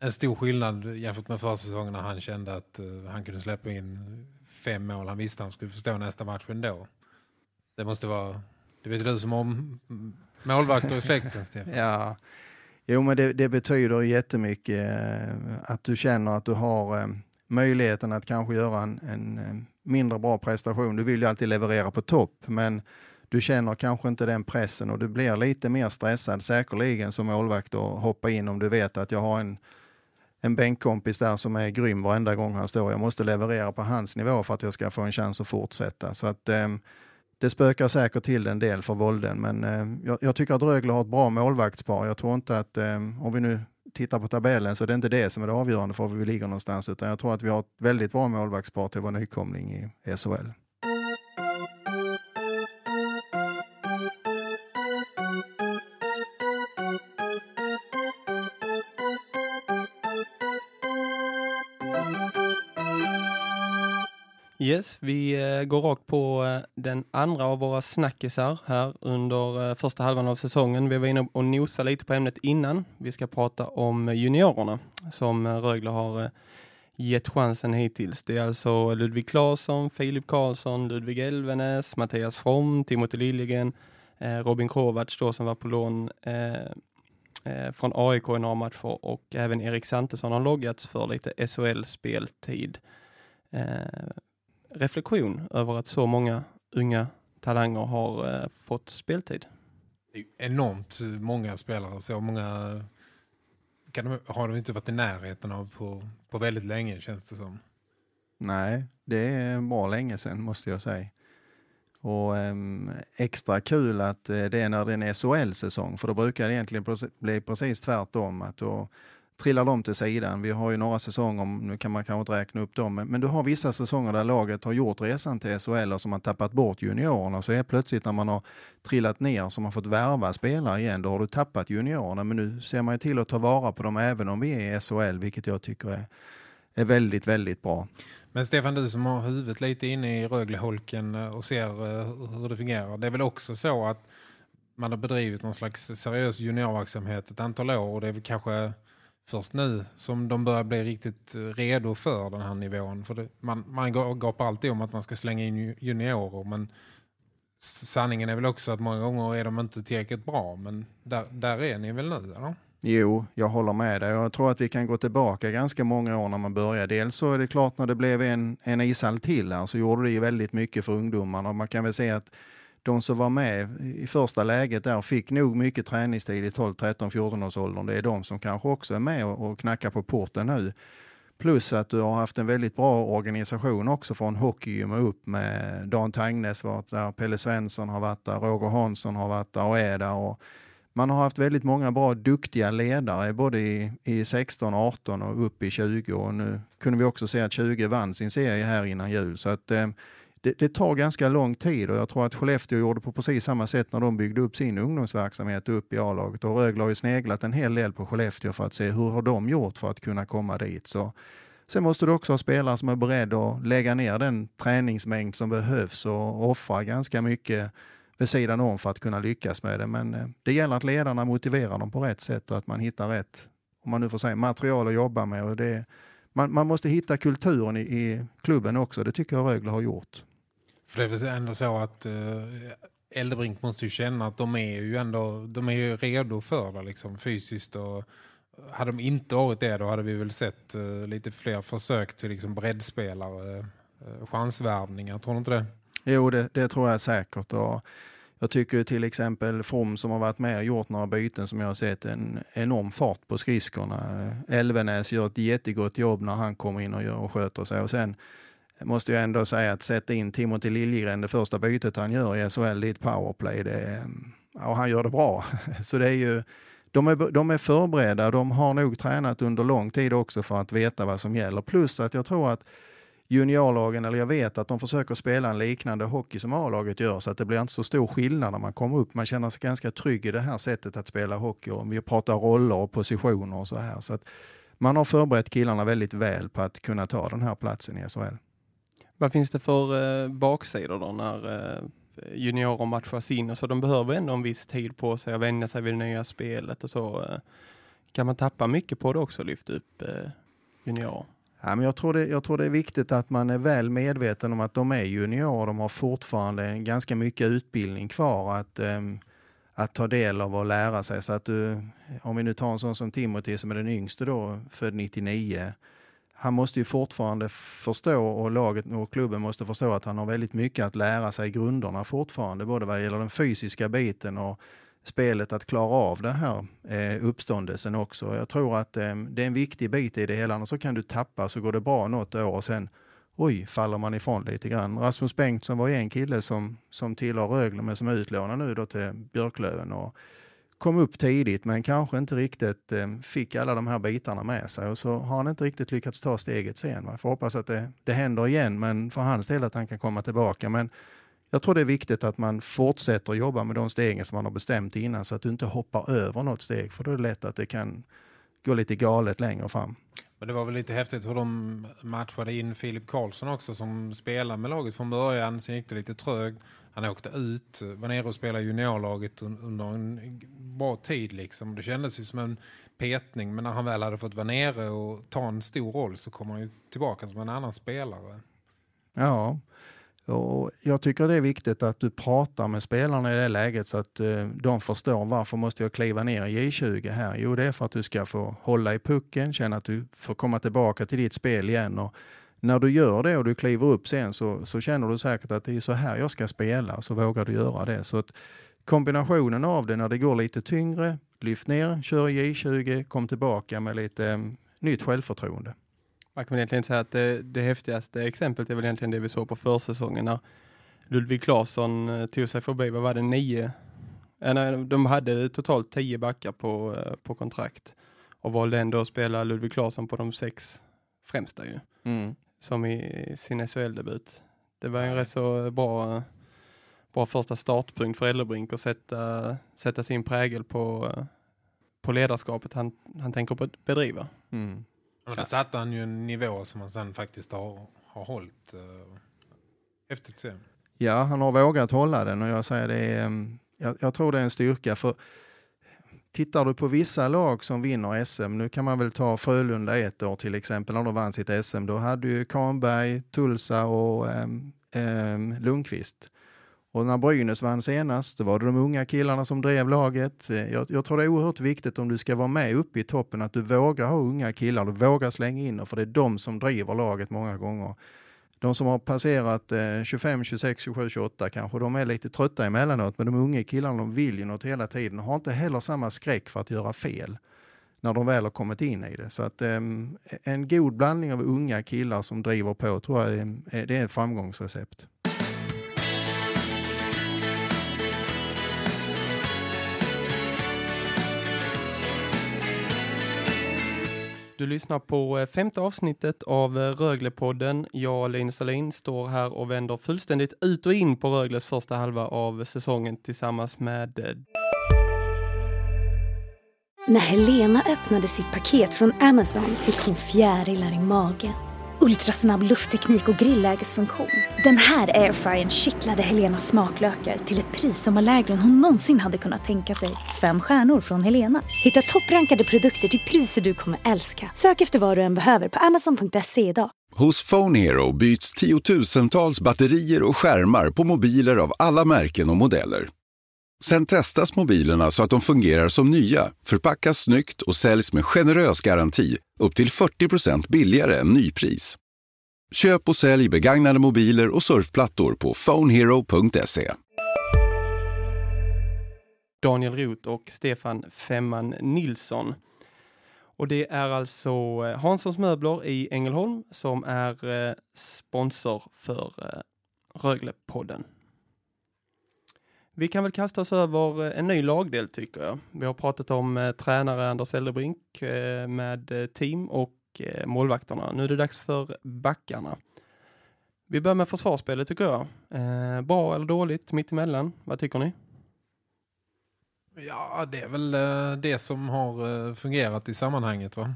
en stor skillnad jämfört med förra säsongen när han kände att uh, han kunde släppa in fem mål. Han visste att han skulle förstå nästa match ändå. Det måste vara, det vet du som om målvakter i släkten, Stefan. ja, jo men det, det betyder jättemycket eh, att du känner att du har eh, möjligheten att kanske göra en, en mindre bra prestation. Du vill ju alltid leverera på topp, men du känner kanske inte den pressen och du blir lite mer stressad säkerligen som målvakt och hoppa in om du vet att jag har en en bänkkompis där som är grym varenda gång han står. Jag måste leverera på hans nivå för att jag ska få en chans att fortsätta. Så att, eh, det spökar säkert till en del för Volden, men eh, jag, jag, tycker att Rögle har ett bra målvaktspar. Jag tror inte att, eh, om vi nu tittar på tabellen, så det är inte det som är det avgörande för var vi ligger någonstans, utan jag tror att vi har ett väldigt bra målvaktspar till vår nykomling i SHL. Yes, vi eh, går rakt på eh, den andra av våra snackisar här under eh, första halvan av säsongen. Vi var inne och nosade lite på ämnet innan. Vi ska prata om juniorerna som Rögle har gett chansen hittills. Det är alltså Ludvig Claesson, Filip Karlsson, Ludvig Elvenes, Mattias From, Timothy Liljegren, Robin Kovacs då som var på lån från AIK i några matcher och även Erik Santesson har loggats för lite SHL-speltid reflektion över att så många unga talanger har eh, fått speltid? Enormt många spelare. Så många kan de, har de inte varit i närheten av på, på väldigt länge känns det som. Nej, det är bra länge sedan måste jag säga. Och eh, extra kul att eh, det är när det är en SHL-säsong för då brukar det egentligen bli precis tvärtom. Att då trillar de till sidan. Vi har ju några säsonger, nu kan man kanske inte räkna upp dem, men, men du har vissa säsonger där laget har gjort resan till SHL och som har tappat bort juniorerna. Så helt plötsligt när man har trillat ner som har fått värva spelare igen, då har du tappat juniorerna. Men nu ser man ju till att ta vara på dem även om vi är i SHL, vilket jag tycker är, är väldigt, väldigt bra. Men Stefan, du som har huvudet lite inne i Rögleholken eh, och ser eh, hur det fungerar. Det är väl också så att man har bedrivit någon slags seriös juniorverksamhet ett antal år och det är väl kanske först nu som de börjar bli riktigt redo för den här nivån. För det, man, man gapar alltid om att man ska slänga in juniorer men sanningen är väl också att många gånger är de inte tillräckligt bra. Men där, där är ni väl nu, eller? Jo, jag håller med dig. Jag tror att vi kan gå tillbaka ganska många år när man började. Dels så är det klart när det blev en, en ishall till här så gjorde det ju väldigt mycket för ungdomarna. Man kan väl säga att de som var med i första läget där fick nog mycket träningstid i 12, 13, 14 års åldern. Det är de som kanske också är med och, knackar på porten nu. Plus att du har haft en väldigt bra organisation också från Hockeygym och upp med Dan Tangnes varit där, Pelle Svensson har varit där, Roger Hansson har varit där och är där. Och man har haft väldigt många bra, duktiga ledare både i, i 16, 18 och upp i 20 och nu kunde vi också se att 20 vann sin serie här innan jul. Så att, eh, det, det, tar ganska lång tid och jag tror att Skellefteå gjorde på precis samma sätt när de byggde upp sin ungdomsverksamhet upp i A-laget. Och Rögle har ju sneglat en hel del på Skellefteå för att se hur har de gjort för att kunna komma dit. Så, sen måste du också ha spelare som är beredda att lägga ner den träningsmängd som behövs och offra ganska mycket vid sidan om för att kunna lyckas med det. Men eh, det gäller att ledarna motiverar dem på rätt sätt och att man hittar rätt, om man nu får säga, material att jobba med. Och det, man, man måste hitta kulturen i, i klubben också. Det tycker jag Rögle har gjort. För det är väl ändå så att eh, Eldebrink måste ju känna att de är ju ändå de är ju redo för det liksom, fysiskt och eh, hade de inte varit det då hade vi väl sett eh, lite fler försök till liksom breddspelare, eh, chansvärvningar, tror du inte det? Jo, det, det, tror jag säkert. Och jag tycker till exempel From som har varit med och gjort några byten som jag har sett en enorm fart på skridskorna. Elvenäs gör ett jättegott jobb när han kommer in och, gör och sköter sig. Och sen måste jag ändå säga att sätta in Timothy Liljegren, det första bytet han gör i SHL, det är ett powerplay. Det är, ja, han gör det bra. Så det är ju, de, är, de är förberedda, de har nog tränat under lång tid också för att veta vad som gäller. Plus att jag tror att juniorlagen, eller jag vet att de försöker spela en liknande hockey som A-laget gör så att det blir inte så stor skillnad när man kommer upp. Man känner sig ganska trygg i det här sättet att spela hockey. Och vi pratar roller och positioner och så här. Så att man har förberett killarna väldigt väl på att kunna ta den här platsen i SHL. Vad finns det för eh, baksidor då när eh, juniorer matchas in? Så de behöver ändå en viss tid på sig att vänja sig vid det nya spelet och så. Eh, kan man tappa mycket på det också, lyfta upp eh, juniorer? Ja, men jag, tror det, jag tror det är viktigt att man är väl medveten om att de är juniorer. De har fortfarande ganska mycket utbildning kvar att, eh, att ta del av och lära sig. Så att du, om vi nu tar en sån som Timothy som är den yngste då, född 99 han måste ju fortfarande förstå och laget och klubben måste förstå att han har väldigt mycket att lära sig i grunderna fortfarande, både vad gäller den fysiska biten och spelet att klara av den här eh, uppståndelsen också. Jag tror att eh, det är en viktig bit i det hela, annars så kan du tappa så går det bra något år och sen oj, faller man ifrån lite grann. Rasmus Bengtsson var ju en kille som, som tillhör Rögle men som är utlånad nu då till Björklöven och kom upp tidigt men kanske inte riktigt eh, fick alla de här bitarna med sig och så har han inte riktigt lyckats ta steget sen. Jag får hoppas att det, det händer igen men för hans del att han kan komma tillbaka. Men jag tror det är viktigt att man fortsätter jobba med de stegen som man har bestämt innan så att du inte hoppar över något steg för då är det lätt att det kan gå lite galet längre fram. Men det var väl lite häftigt hur de matchade in Filip Karlsson också som spelade med laget från början. Sen gick det lite trögt. Han åkte ut, var nere och spelade juniorlaget under en bra tid liksom. Det kändes ju som en petning men när han väl hade fått vara nere och ta en stor roll så kom han ju tillbaka som en annan spelare. Ja, och jag tycker det är viktigt att du pratar med spelarna i det läget så att eh, de förstår varför måste jag kliva ner i J20 här. Jo, det är för att du ska få hålla i pucken, känna att du får komma tillbaka till ditt spel igen. Och när du gör det och du kliver upp sen så, så känner du säkert att det är så här jag ska spela så vågar du göra det. Så att kombinationen av det när det går lite tyngre, lyft ner, kör J20, kom tillbaka med lite eh, nytt självförtroende. Man kan egentligen säga att det, det häftigaste exemplet är väl egentligen det vi såg på försäsongen när Ludvig Claesson eh, tog sig förbi, vad var det, nio? De hade totalt tio backar på, eh, på kontrakt och valde ändå att spela Ludvig Claesson på de sex främsta ju. Mm. Som i sin SHL-debut. Det var en rätt så bra, bra första startpunkt för Ellerbrink att sätta, sätta sin prägel på, på ledarskapet han, han tänker bedriva. Mm. Och där satte han ju en nivå som han sen faktiskt har, har hållit. Uh, häftigt se. Ja, han har vågat hålla den och jag säger det är, mm, jag, jag, tror det är en styrka för tittar du på vissa lag som vinner SM, nu kan man väl ta Frölunda ett år till exempel när de vann sitt SM, då hade ju Kahnberg, Tulsa och um, um, Lundqvist. Och när Brynäs vann senast, då var det de unga killarna som drev laget. Eh, jag, jag tror det är oerhört viktigt om du ska vara med uppe i toppen att du vågar ha unga killar, du vågar slänga in dem, för det är de som driver laget många gånger. De som har passerat eh, 25, 26, 27, 28 kanske, de är lite trötta emellanåt, men de unga killarna de vill ju något hela tiden och har inte heller samma skräck för att göra fel när de väl har kommit in i det. Så att eh, en god blandning av unga killar som driver på tror jag är, det är ett framgångsrecept. Du lyssnar på eh, femte avsnittet av eh, Röglepodden. Jag, Linus Alin, står här och vänder fullständigt ut och in på Rögles första halva av säsongen tillsammans med... Eh, När Helena öppnade sitt paket från Amazon fick hon fjärilar i magen ultrasnabb luftteknik och grillägesfunktion. Den här airfryern kittlade Helenas smaklökar till ett pris som var lägre än hon någonsin hade kunnat tänka sig. Fem stjärnor från Helena. Hitta topprankade produkter till priser du kommer älska. Sök efter vad du än behöver på amazon.se idag. Hos Phone Hero byts tiotusentals batterier och skärmar på mobiler av alla märken och modeller. Sen testas mobilerna så att de fungerar som nya, förpackas snyggt och säljs med generös garanti upp till 40% billigare än nypris. Köp och sälj begagnade mobiler och surfplattor på phonehero.se. Daniel Roth och Stefan Femman Nilsson. Och det är alltså eh, Hanssons möbler i Ängelholm som är eh, sponsor för eh, Röglepodden. Vi kan väl kasta oss över eh, en ny lagdel tycker jag. Vi har pratat om eh, tränare Anders Eldebrink eh, med eh, team och eh, målvakterna. Nu är det dags för backarna. Vi börjar med försvarsspelet tycker jag. Eh, bra eller dåligt, mittemellan. Vad tycker ni? Ja, det är väl eh, det som har fungerat i sammanhanget va?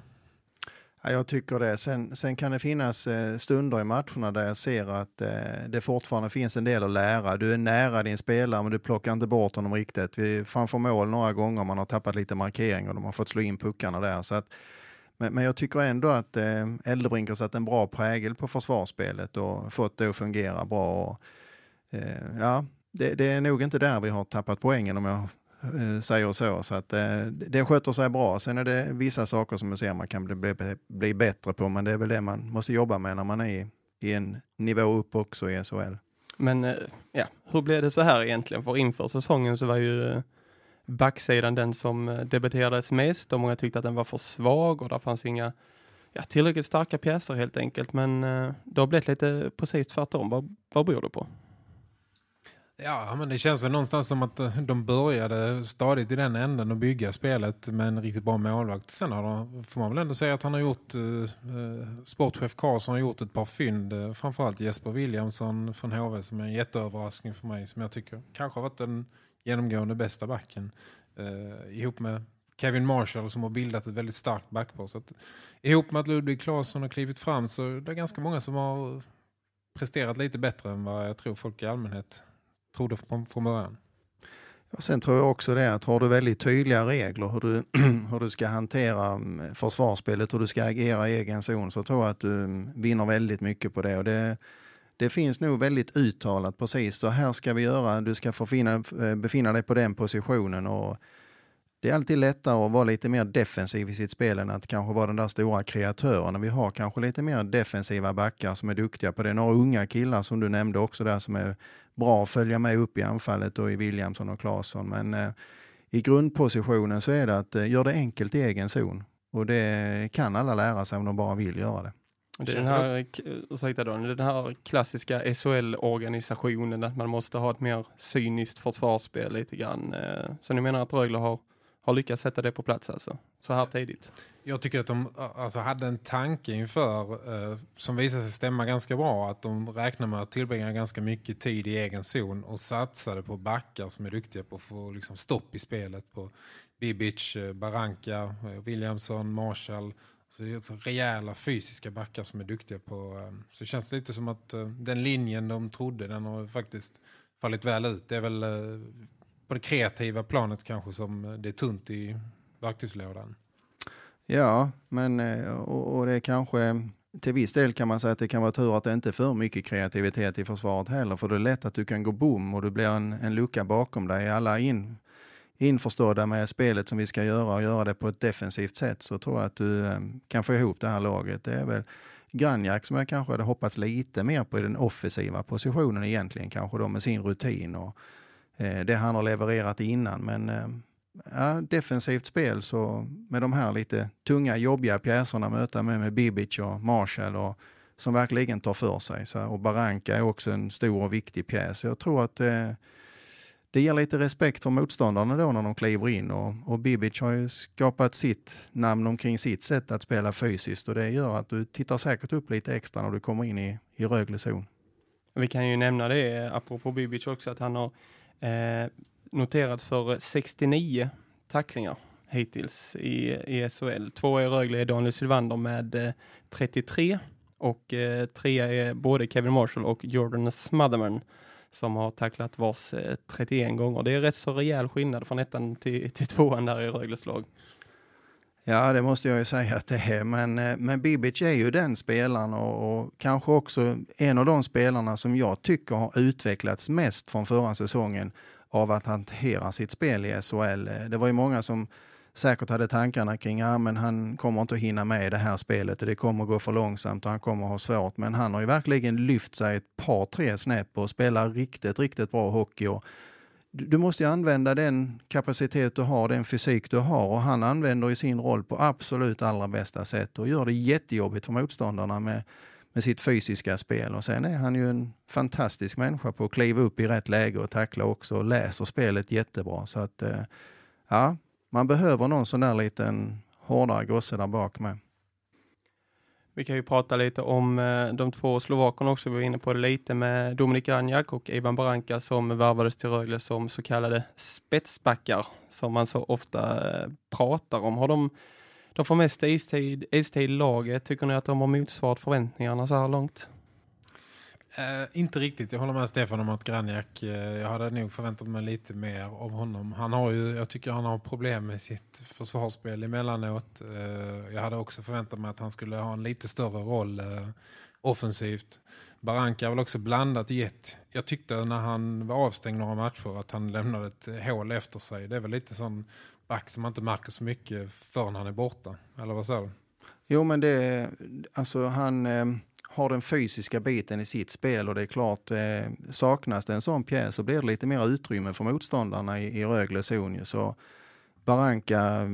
Ja, jag tycker det. Sen, sen kan det finnas eh, stunder i matcherna där jag ser att eh, det fortfarande finns en del att lära. Du är nära din spelare men du plockar inte bort honom riktigt. Vi framför mål några gånger man har tappat lite markering och de har fått slå in puckarna där. Så att, men, men jag tycker ändå att eh, Eldebrink har satt en bra prägel på försvarsspelet och fått det att fungera bra. Och, eh, ja, det, det, är nog inte där vi har tappat poängen om jag Eh, säger så. Så att eh, det sköter sig bra. Sen är det vissa saker som man ser man kan bli, bli, bli bättre på, men det är väl det man måste jobba med när man är i en nivå upp också i SHL. Men eh, ja, hur blev det så här egentligen? För inför säsongen så var ju eh, backsidan den som eh, debatterades mest och många tyckte att den var för svag och där fanns inga ja, tillräckligt starka pjäser helt enkelt. Men det har blivit lite precis tvärtom. Vad, vad beror det på? Ja, men det känns väl någonstans som att eh, de började stadigt i den änden och bygga spelet med en riktigt bra målvakt. Sen har de, får man väl ändå säga att han har gjort, eh, eh sportchef Karlsson har gjort ett par fynd. Eh, framförallt Jesper Williamson från HV som är en jätteöverraskning för mig. Som jag tycker kanske har varit den genomgående bästa backen. Eh, ihop med Kevin Marshall som har bildat ett väldigt starkt backpar. Så att, ihop med att Ludvig Claesson har klivit fram så det är ganska många som har presterat lite bättre än vad jag tror folk i allmänhet trodde från början. Sen tror jag också det att har du väldigt tydliga regler hur du, hur du ska hantera mm, försvarsspelet, hur du ska agera i egen zon så tror jag att du mm, vinner väldigt mycket på det. Och det, det finns nog väldigt uttalat precis så här ska vi göra, du ska förfina, eh, befinna dig på den positionen och det är alltid lättare att vara lite mer defensiv i sitt spel än att kanske vara den där stora kreatören. Vi har kanske lite mer defensiva backar som är duktiga på det. Några unga killar som du nämnde också där som är bra att följa med upp i anfallet och i Williamson och Claesson. Men eh, i grundpositionen så är det att eh, göra det enkelt i egen zon. Och det kan alla lära sig om de bara vill göra det. Det är den här, ursäkta då, den här klassiska SHL-organisationen att man måste ha ett mer cyniskt försvarsspel lite grann. Eh, så ni menar att Rögle har har lyckats sätta det på plats alltså, så här tidigt. Jag tycker att de alltså, hade en tanke inför eh, som visade sig stämma ganska bra. Att de räknar med att tillbringa ganska mycket tid i egen zon och satsade på backar som är duktiga på att få liksom, stopp i spelet. På Bibic, eh, Baranka, eh, Williamson, Marshall. Så det är alltså rejäla fysiska backar som är duktiga på. Eh, så det känns lite som att eh, den linjen de trodde den har faktiskt fallit väl ut. Det är väl eh, på det kreativa planet kanske som eh, det är tunt i verktygslådan. Ja, men eh, och, och det är kanske till viss del kan man säga att det kan vara tur att det inte är för mycket kreativitet i försvaret heller. För det är lätt att du kan gå bom och du blir en, en lucka bakom dig. Alla in, införstådda med spelet som vi ska göra och göra det på ett defensivt sätt så tror jag att du eh, kan få ihop det här laget. Det är väl Granjak som jag kanske hade hoppats lite mer på i den offensiva positionen egentligen kanske då med sin rutin och Eh, det han har levererat innan. Men eh, ja, defensivt spel så med de här lite tunga jobbiga pjäserna möta med, med Bibic och Marshall och som verkligen tar för sig. Så, och Baranka är också en stor och viktig pjäs. Jag tror att eh, det ger lite respekt för motståndarna då när de kliver in och, och Bibic har ju skapat sitt namn omkring sitt sätt att spela fysiskt och det gör att du tittar säkert upp lite extra när du kommer in i, i Rögle zon. Vi kan ju nämna det, eh, apropå Bibic också, att han har eh, noterat för 69 tacklingar hittills i, i SHL. Två i Rögle är Daniel Sylvander med eh, 33 och eh, trea är både Kevin Marshall och Jordan Smotherman som har tacklat vars eh, 31 gånger. Det är rätt så rejäl skillnad från ettan till, till tvåan där i Rögles lag. Ja, det måste jag ju säga att det är. Men, eh, men Bibic är ju den spelaren och, och, kanske också en av de spelarna som jag tycker har utvecklats mest från förra säsongen av att hantera sitt spel i SHL. Eh, det var ju många som säkert hade tankarna kring att ja, han kommer inte att hinna med i det här spelet det kommer att gå för långsamt och han kommer att ha svårt. Men han har ju verkligen lyft sig ett par, tre snäpp och spelar riktigt, riktigt bra hockey. Och du måste ju använda den kapacitet du har, den fysik du har och han använder i sin roll på absolut allra bästa sätt och gör det jättejobbigt för motståndarna med, med sitt fysiska spel. Och sen är han ju en fantastisk människa på att kliva upp i rätt läge och tackla också och läser spelet jättebra. Så att, eh, ja, man behöver någon sån där liten hårdare gosse där bak med. Vi kan ju prata lite om eh, de två slovakerna också. Vi var inne på det lite med Dominik Ranjak och Ivan Baranka som värvades till Rögle som så kallade spetsbackar som man så ofta eh, pratar om. Har de, de får mest istid, istid i laget. Tycker ni att de har motsvarat förväntningarna så här långt? Uh, inte riktigt. Jag håller med Stefan om att Granjak, uh, eh, jag hade nog förväntat mig lite mer av honom. Han har ju, jag tycker han har problem med sitt försvarsspel emellanåt. Uh, jag hade också förväntat mig att han skulle ha en lite större roll offensivt. Baranka har väl också blandat i ett. Jag tyckte när han var avstängd några matcher att han lämnade ett hål efter sig. Det är väl lite sån back som man inte märker så mycket förrän han är borta. Eller vad säger du? Jo men det, alltså han har den fysiska biten i sitt spel och det är klart eh, saknas det en sån pjäs så blir det lite mer utrymme för motståndarna i, i Rögle zon. Så Baranka,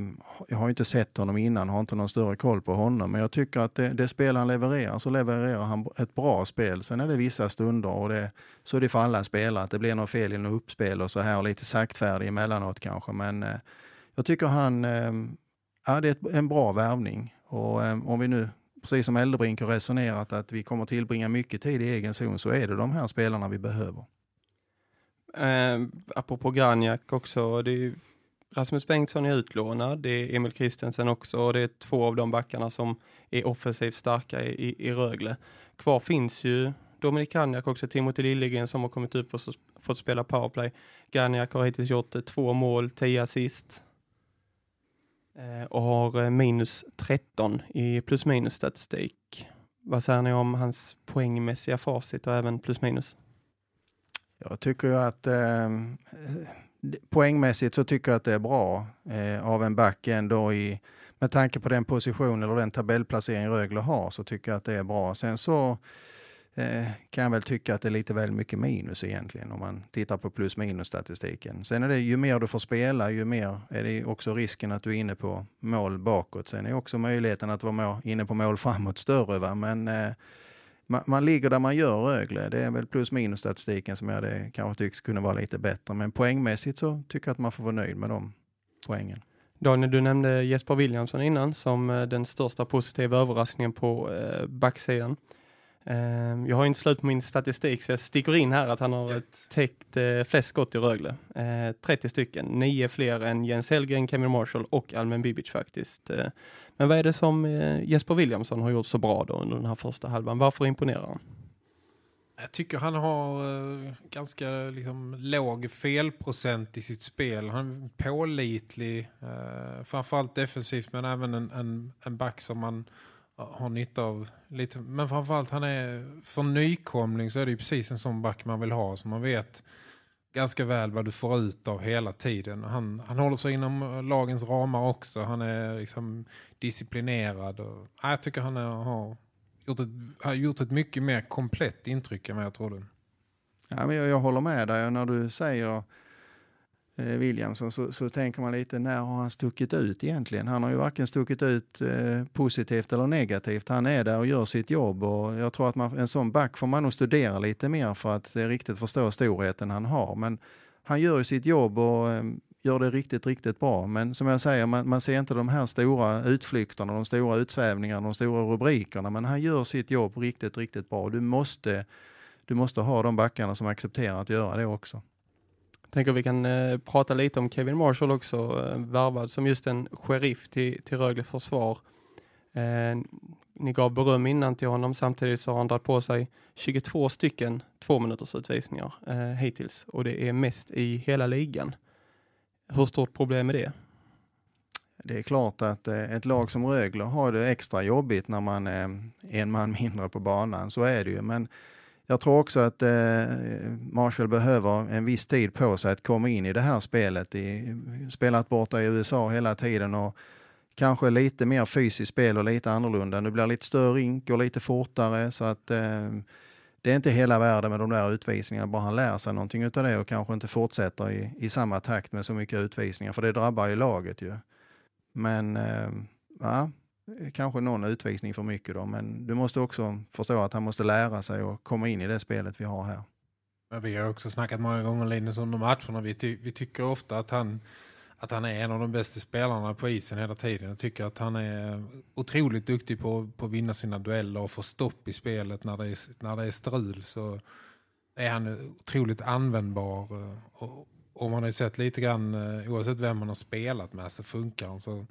jag har inte sett honom innan, har inte någon större koll på honom, men jag tycker att det, det spel han levererar så levererar han ett bra spel. Sen är det vissa stunder och det, så är det för alla spelare att det blir något fel i något uppspel och så här lite saktfärdig emellanåt kanske. Men eh, jag tycker han, eh, ja, det är en bra värvning och eh, om vi nu precis som Eldebrink har resonerat att vi kommer tillbringa mycket tid i egen zon så är det de här spelarna vi behöver. Eh, apropå Granjak också, det är Rasmus Bengtsson är utlånad, det är Emil Kristensen också och det är två av de backarna som är offensivt starka i, i Rögle. Kvar finns ju Dominik Granjak också, Timothy Liljegren som har kommit upp och fått spela powerplay. Granjak har hittills gjort eh, två mål, tio assist. Eh, och har eh, minus 13 i plus minus statistik. Vad säger ni om hans poängmässiga facit och även plus minus? Jag tycker ju att eh, eh poängmässigt så tycker jag att det är bra eh, av en back ändå i med tanke på den position eller den tabellplacering Rögle har så tycker jag att det är bra. Sen så Eh, kan jag väl tycka att det är lite väl mycket minus egentligen om man tittar på plus minus statistiken. Sen är det ju mer du får spela ju mer är det också risken att du är inne på mål bakåt. Sen är också möjligheten att vara inne på mål framåt större. Va? Men eh, man, man, ligger där man gör Rögle. Det är väl plus minus statistiken som jag hade kanske tycks kunde vara lite bättre. Men poängmässigt så tycker jag att man får vara nöjd med de poängen. Daniel, du nämnde Jesper Williamson innan som eh, den största positiva överraskningen på eh, backsidan. Ehm, jag har inte slut på min statistik så jag sticker in här att han har Gött. täckt eh, flest skott i Rögle. 30 eh, stycken, nio fler än Jens Hellgren, Kevin Marshall och Almen Bibic faktiskt. Eh, men vad är det som Jesper Williamson har gjort så bra då under den här första halvan? Varför imponerar han? Jag tycker han har uh, ganska liksom, låg felprocent i sitt spel. Han är pålitlig, framförallt defensivt men även en, en, en back som man har nytta av lite. Men framförallt han är för nykomling så är det ju precis en sån back man vill ha. Så man vet ganska väl vad du får ut av hela tiden. Han, han håller sig inom lagens ramar också. Han är liksom disciplinerad. Och, jag tycker han är, har, gjort ett, har gjort ett mycket mer komplett intryck än vad jag trodde. Ja, men jag, jag håller med dig när du säger eh, Williamson så, så tänker man lite när har han stuckit ut egentligen? Han har ju varken stuckit ut eh, positivt eller negativt. Han är där och gör sitt jobb och jag tror att man, en sån back får man nog studera lite mer för att eh, riktigt förstå storheten han har. Men han gör ju sitt jobb och eh, gör det riktigt, riktigt bra. Men som jag säger, man, man ser inte de här stora utflykterna, de stora utsvävningarna, de stora rubrikerna. Men han gör sitt jobb riktigt, riktigt bra. Du måste du måste ha de backarna som accepterar att göra det också. Jag tänker vi kan eh, prata lite om Kevin Marshall också, eh, värvad som just en sheriff till, till Rögle försvar. Eh, ni gav beröm innan till honom, samtidigt så har han dragit på sig 22 stycken två minuters utvisningar eh, hittills och det är mest i hela ligan. Hur stort problem är det? Det är klart att eh, ett lag som Rögle har det extra jobbigt när man är en man mindre på banan, så är det ju. Men jag tror också att eh, Marshall behöver en viss tid på sig att komma in i det här spelet. I, spelat borta i USA hela tiden och kanske lite mer fysiskt spel och lite annorlunda. Nu blir lite större rink och lite fortare så att eh, det är inte hela världen med de där utvisningarna. Bara han lär sig någonting av det och kanske inte fortsätter i, i samma takt med så mycket utvisningar för det drabbar ju laget ju. Men eh, ja, kanske någon utvisning för mycket då, men du måste också förstå att han måste lära sig och komma in i det spelet vi har här. Vi har också snackat många gånger Linus under matcherna. Vi, ty vi tycker ofta att han, att han är en av de bästa spelarna på isen hela tiden. Jag tycker att han är otroligt duktig på, på att vinna sina dueller och få stopp i spelet när det är, när det är strul. Så är han otroligt användbar. Och, och man har ju sett lite grann, eh, oavsett vem man har spelat med så funkar han. Så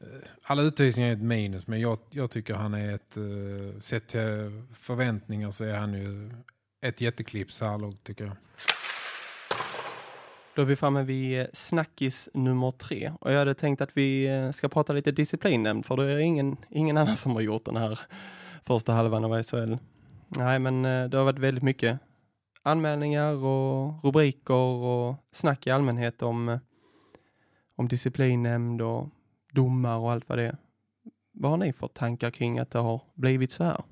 Eh, alla utvisningar är ett minus men jag, jag tycker han är ett eh, sett till förväntningar så är han ju ett jätteklipp så här långt, tycker jag. Då är vi framme vid eh, snackis nummer tre. Och jag hade tänkt att vi ska prata lite disciplinnämnd för det är ingen, ingen annan som har gjort den här första halvan av SHL. Nej men det har varit väldigt mycket anmälningar och rubriker och snack i allmänhet om, om disciplinnämnd och domar och allt vad det är. Vad har ni för tankar kring att det har blivit så här?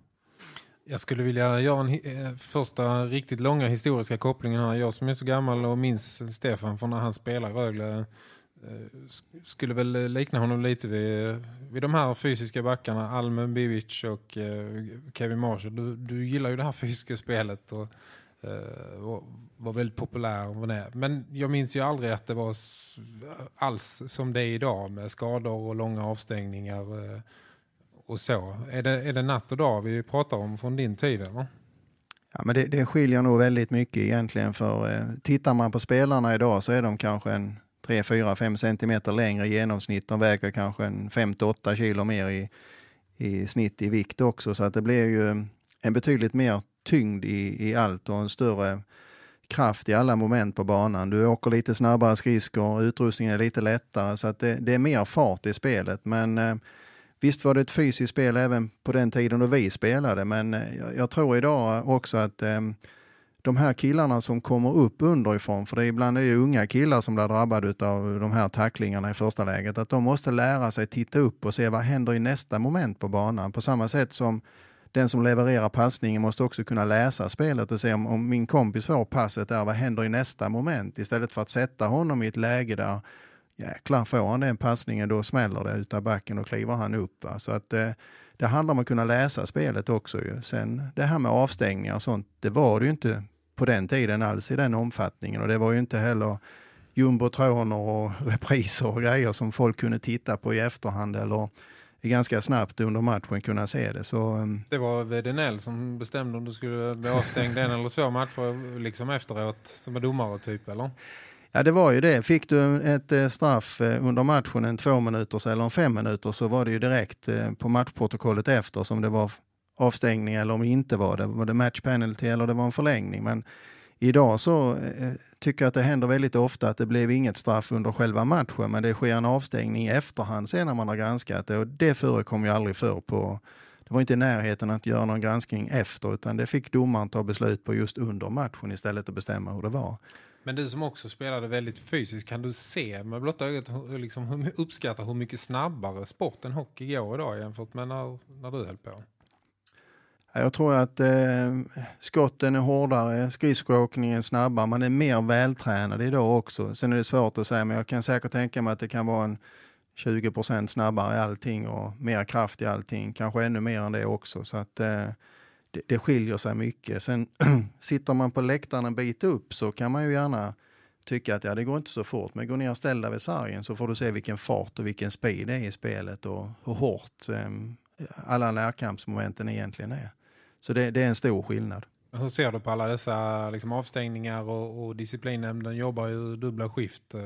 Jag skulle vilja göra en eh, första riktigt långa historiska kopplingen här. Jag som är så gammal och minns Stefan från när han spelar Rögle eh, skulle väl likna honom lite vid, vid de här fysiska backarna Almen Bivic och eh, Kevin Marshall. Du, du gillar ju det här fysiska spelet och Eh, var, var väldigt populär. Men jag minns ju aldrig att det var alls som det är idag med skador och långa avstängningar eh, och så. Är det, är det natt och dag vi pratar om från din tid eller? Ja, men det, det skiljer nog väldigt mycket egentligen för eh, tittar man på spelarna idag så är de kanske en 3, 4, 5 centimeter längre i genomsnitt. De väger kanske en 5-8 kilo mer i, i snitt i vikt också så att det blir ju en betydligt mer tyngd i, i allt och en större kraft i alla moment på banan. Du åker lite snabbare skridskor, utrustningen är lite lättare så att det, det är mer fart i spelet. Men eh, visst var det ett fysiskt spel även på den tiden då vi spelade men eh, jag, jag, tror idag också att eh, de här killarna som kommer upp underifrån, för det är ibland är det unga killar som blir drabbade av de här tacklingarna i första läget, att de måste lära sig titta upp och se vad händer i nästa moment på banan. På samma sätt som den som levererar passningen måste också kunna läsa spelet och se om, om min kompis får passet där, vad händer i nästa moment? Istället för att sätta honom i ett läge där jäklar, får han den passningen då smäller det utav backen och kliver han upp. Va? Så att eh, det handlar om att kunna läsa spelet också. Ju. Sen det här med avstängningar och sånt, det var det ju inte på den tiden alls i den omfattningen och det var ju inte heller jumbotroner och repriser och grejer som folk kunde titta på i efterhand eller ganska snabbt under matchen kunna se det. Så, ehm, det var VDNL som bestämde om du skulle bli avstängd en eller två matcher liksom efteråt som är domare typ, eller? Ja, det var ju det. Fick du ett eh, straff eh, under matchen, en två minuters eller en fem minuter, så var det ju direkt eh, på matchprotokollet efter som det var avstängning eller om det inte var det. Var det match penalty eller det var en förlängning. Men idag så tycker att det händer väldigt ofta att det blev inget straff under själva matchen men det sker en avstängning i efterhand sen när man har granskat det och det förekom ju aldrig förr på det var inte i närheten att göra någon granskning efter utan det fick domaren ta beslut på just under matchen istället att bestämma hur det var. Men du som också spelade väldigt fysiskt, kan du se med blotta ögat liksom, hur, uppskatta hur mycket snabbare sporten hockey går idag jämfört med när, när du höll på? Jag tror att eh, skotten är hårdare, skridskoåkningen är snabbare, man är mer vältränad idag också. Sen är det svårt att säga, men jag kan säkert tänka mig att det kan vara en 20 procent snabbare i allting och mer kraft i allting, kanske ännu mer än det också. Så att eh, det, det skiljer sig mycket. Sen sitter man på läktaren en bit upp så kan man ju gärna tycka att ja, det går inte så fort. Men gå ner och ställ dig vid sargen så får du se vilken fart och vilken speed det är i spelet och hur hårt eh, alla närkampsmomenten egentligen är. Så det, det, är en stor skillnad. Hur ser du på alla dessa liksom, avstängningar och, och disciplinnämnden jobbar ju dubbla skift? Eh,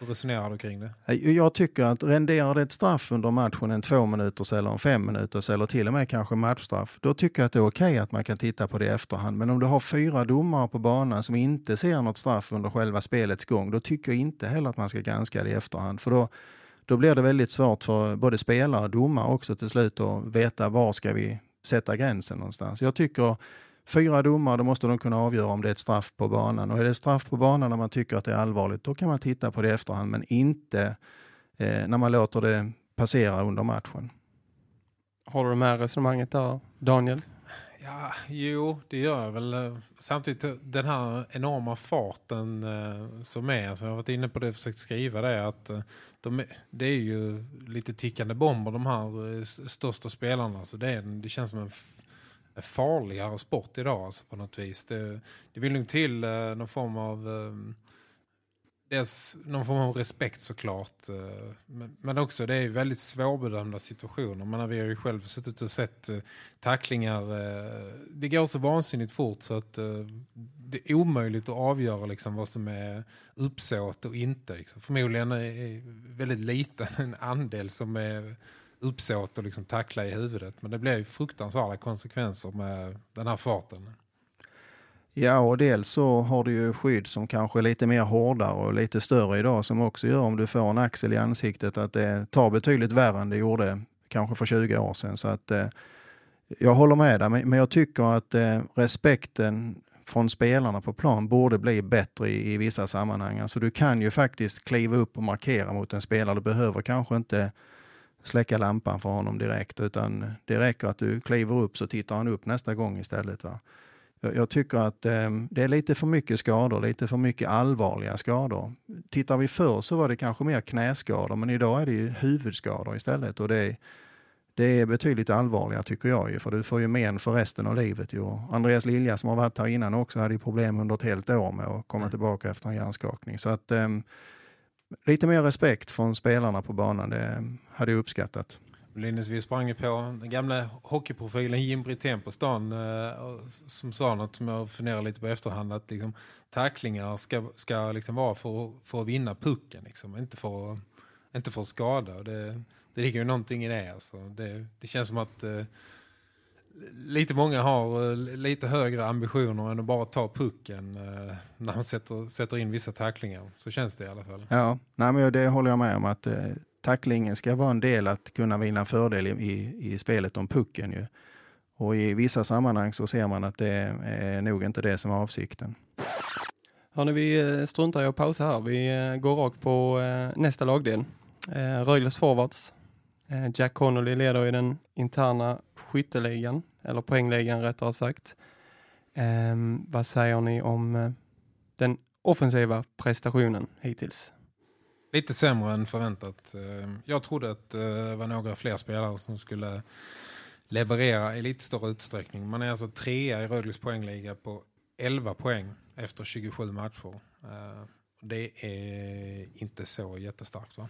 hur resonerar du kring det? Jag tycker att renderar det ett straff under matchen en två minuters eller en fem minuters eller till och med kanske matchstraff, då tycker jag att det är okej okay att man kan titta på det i efterhand. Men om du har fyra domare på banan som inte ser något straff under själva spelets gång, då tycker jag inte heller att man ska granska det i efterhand. För då, då blir det väldigt svårt för både spelare och domare också till slut att veta var ska vi sätta gränsen någonstans. Jag tycker fyra domare, då måste de kunna avgöra om det är ett straff på banan. Och är det straff på banan när man tycker att det är allvarligt, då kan man titta på det i efterhand, men inte eh, när man låter det passera under matchen. Håller du med resonemanget där, Daniel? Ja, jo, det gör jag väl. Samtidigt, den här enorma farten eh, som är, som jag har varit inne på det och försökt skriva det, att eh, de, det är ju lite tickande bomber, de här eh, största spelarna. Så det, är, det känns som en farligare sport idag alltså, på något vis. Det, det vill nog till eh, någon form av eh, dels någon form av respekt såklart. Eh, men, också det är väldigt svårbedömda situationer. Man vi har ju själv suttit och sett eh, tacklingar. Eh, det går så vansinnigt fort så att det är omöjligt att avgöra liksom, vad som är uppsåt och inte. Liksom. Förmodligen är väldigt liten en andel som är uppsåt och liksom tackla i huvudet. Men det blir ju fruktansvärda konsekvenser med den här farten. Ja, och dels så har du ju skydd som kanske är lite mer hårdare och lite större idag som också gör om du får en axel i ansiktet att det tar betydligt värre än det gjorde kanske för 20 år sedan. Så att, eh, jag håller med dig, men jag tycker att eh, respekten från spelarna på plan borde bli bättre i, i vissa sammanhang. Alltså du kan ju faktiskt kliva upp och markera mot en spelare. Du behöver kanske inte släcka lampan för honom direkt utan det räcker att du kliver upp så tittar han upp nästa gång istället. Va? Jag, tycker att eh, det är lite för mycket skador, lite för mycket allvarliga skador. Tittar vi förr så var det kanske mer knäskador men idag är det ju huvudskador istället och det är, det är betydligt allvarligare tycker jag ju, för du får ju men för resten av livet. Ju. Andreas Lilja som har varit här innan också hade problem under ett helt år med att komma mm. tillbaka efter en hjärnskakning. Så att, eh, lite mer respekt från spelarna på banan, det hade jag uppskattat. Linus, vi sprang på den gamla hockeyprofilen Jim Brithén på stan eh, som sa något som jag funderar lite på efterhand att liksom, tacklingar ska, ska liksom vara för, för att vinna pucken liksom, inte, för, inte för att skada. Det, det ligger ju någonting i det. Alltså. Det, det känns som att eh, lite många har eh, lite högre ambitioner än att bara ta pucken eh, när man sätter, sätter in vissa tacklingar. Så känns det i alla fall. Ja, nej, men det håller jag med om att eh, tacklingen ska vara en del att kunna vinna fördel i, i spelet om pucken. Ju. Och i vissa sammanhang så ser man att det är nog inte det som är avsikten. Hörrni, vi eh, struntar i att pausa här. Vi eh, går rakt på eh, nästa lagdel. Rögles forwards Jack Connolly leder i den interna skytteligan, eller poängligan rättare sagt. Ehm, vad säger ni om den offensiva prestationen hittills? Lite sämre än förväntat. Eh, jag trodde att det var några fler spelare som skulle leverera i lite större utsträckning. Man är alltså trea i Rögles poängliga på 11 poäng efter 27 matcher. Eh, det är inte så jättestarkt va?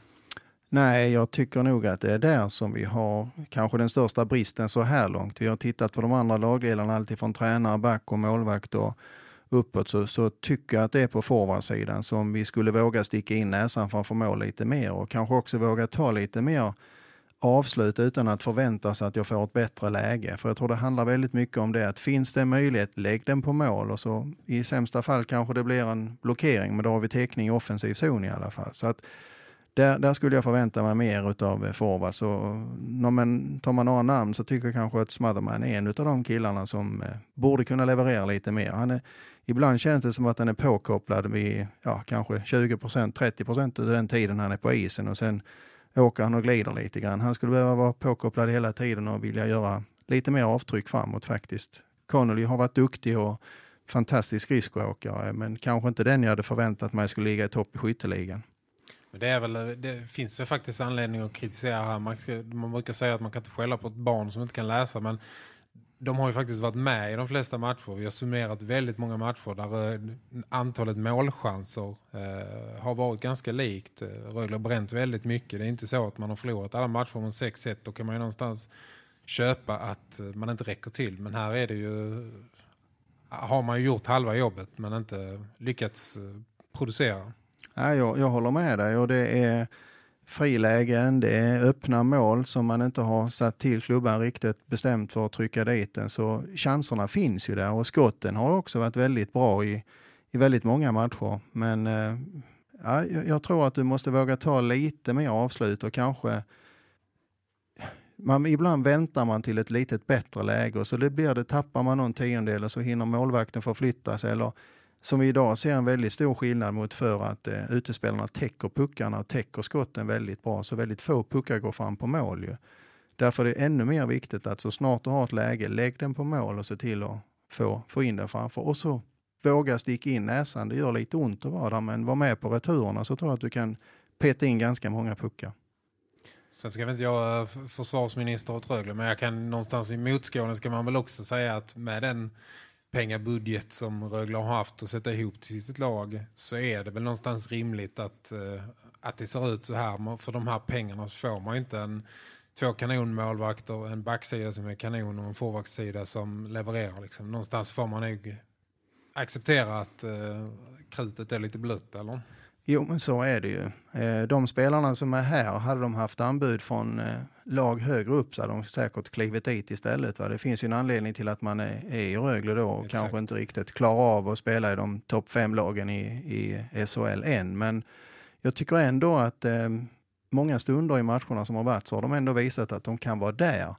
Nej, jag tycker nog att det är där som vi har kanske den största bristen så här långt. Vi har tittat på de andra lagdelarna, alltifrån tränare, back och målvakt och uppåt, så, så tycker jag att det är på forwardsidan som vi skulle våga sticka in näsan framför mål lite mer och kanske också våga ta lite mer avslut utan att förvänta sig att jag får ett bättre läge. För jag tror det handlar väldigt mycket om det att finns det en möjlighet, lägg den på mål och så i sämsta fall kanske det blir en blockering men då har vi täckning i offensiv zon i alla fall. Så att där, där skulle jag förvänta mig mer av eh, forward. Tar man några namn så tycker jag kanske att Smotherman är en av de killarna som eh, borde kunna leverera lite mer. Han är, ibland känns det som att han är påkopplad vid ja, kanske 20% 30 procent av den tiden han är på isen och sen åker han och glider lite grann. Han skulle behöva vara påkopplad hela tiden och vilja göra lite mer avtryck framåt faktiskt. Connolly har varit duktig och fantastisk skridskoåkare men kanske inte den jag hade förväntat mig skulle ligga i topp i skytteligan. Men det, är väl, det finns väl faktiskt anledning att kritisera här. Man, man brukar säga att man kan inte skälla på ett barn som inte kan läsa men de har ju faktiskt varit med i de flesta matcher. Vi har summerat väldigt många matcher där eh, antalet målchanser eh, har varit ganska likt. Eh, Rögle har bränt väldigt mycket. Det är inte så att man har förlorat alla matcher med 6-1. Då kan man ju någonstans köpa att eh, man inte räcker till. Men här är det ju har man ju gjort halva jobbet men inte lyckats producera. Ja, jag, jag håller med dig och det är frilägen, det är öppna mål som man inte har satt till klubban riktigt bestämt för att trycka dit den. Så chanserna finns ju där och skotten har också varit väldigt bra i, i väldigt många matcher. Men eh, ja, jag tror att du måste våga ta lite mer avslut och kanske man, ibland väntar man till ett litet bättre läge och så det blir det, tappar man någon tiondel och så hinner målvakten förflytta sig eller som vi idag ser en väldigt stor skillnad mot för att eh, utespelarna täcker puckarna och täcker skotten väldigt bra. Så väldigt få puckar går fram på mål. Ju. Därför är det ännu mer viktigt att så snart du har ett läge, lägg den på mål och se till att få, få in den framför. Och så våga sticka in näsan. Det gör lite ont att vara där, men var med på returerna så tror jag att du kan peta in ganska många puckar. Sen ska väl inte jag eh, försvarsminister åt Rögle, men jag kan någonstans i motskålen ska man väl också säga att med den pengabudget som Rögle har haft att sätta ihop till sitt lag så är det väl någonstans rimligt att, eh, att det ser ut så här. För de här pengarna så får man inte en två kanonmålvakter, en backsida som är kanon och en forwardssida som levererar. Liksom. Någonstans får man nog acceptera att eh, krutet är lite blött, eller? Jo, men så är det ju. Eh, de spelarna som är här, hade de haft anbud från eh, lag högre upp så hade de säkert klivit dit istället. Va? Det finns ju en anledning till att man är, i Rögle då och Exakt. kanske inte riktigt klarar av att spela i de topp fem lagen i, i SHL än. Men jag tycker ändå att eh, många stunder i matcherna som har varit så har de ändå visat att de kan vara där.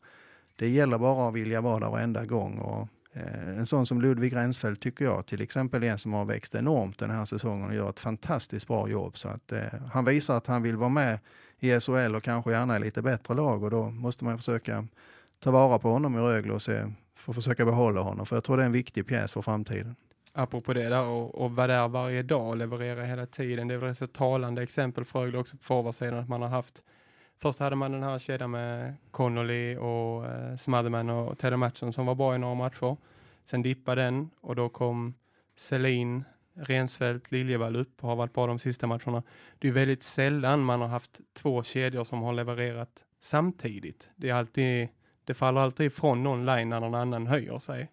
Det gäller bara att vilja vara där varenda gång. Och Eh, en sån som Ludvig Rensfeldt tycker jag till exempel är en som har växt enormt den här säsongen och gör ett fantastiskt bra jobb. Så att, eh, han visar att han vill vara med i SHL och kanske gärna i lite bättre lag och då måste man försöka ta vara på honom i Rögle och se, för försöka behålla honom. För jag tror det är en viktig pjäs för framtiden. Apropå det där och, och vara där varje dag och leverera hela tiden. Det är väl ett så talande exempel för Rögle också på forwardsidan att man har haft Först hade man den här kedjan med Connolly och eh, Smotherman och Teddy Mattsson som var bra i några matcher. Sen dippade den och då kom Selin, Rensfeldt, Liljevall upp och har varit bra de sista matcherna. Det är väldigt sällan man har haft två kedjor som har levererat samtidigt. Det, är alltid, det faller alltid ifrån någon line när någon annan höjer sig.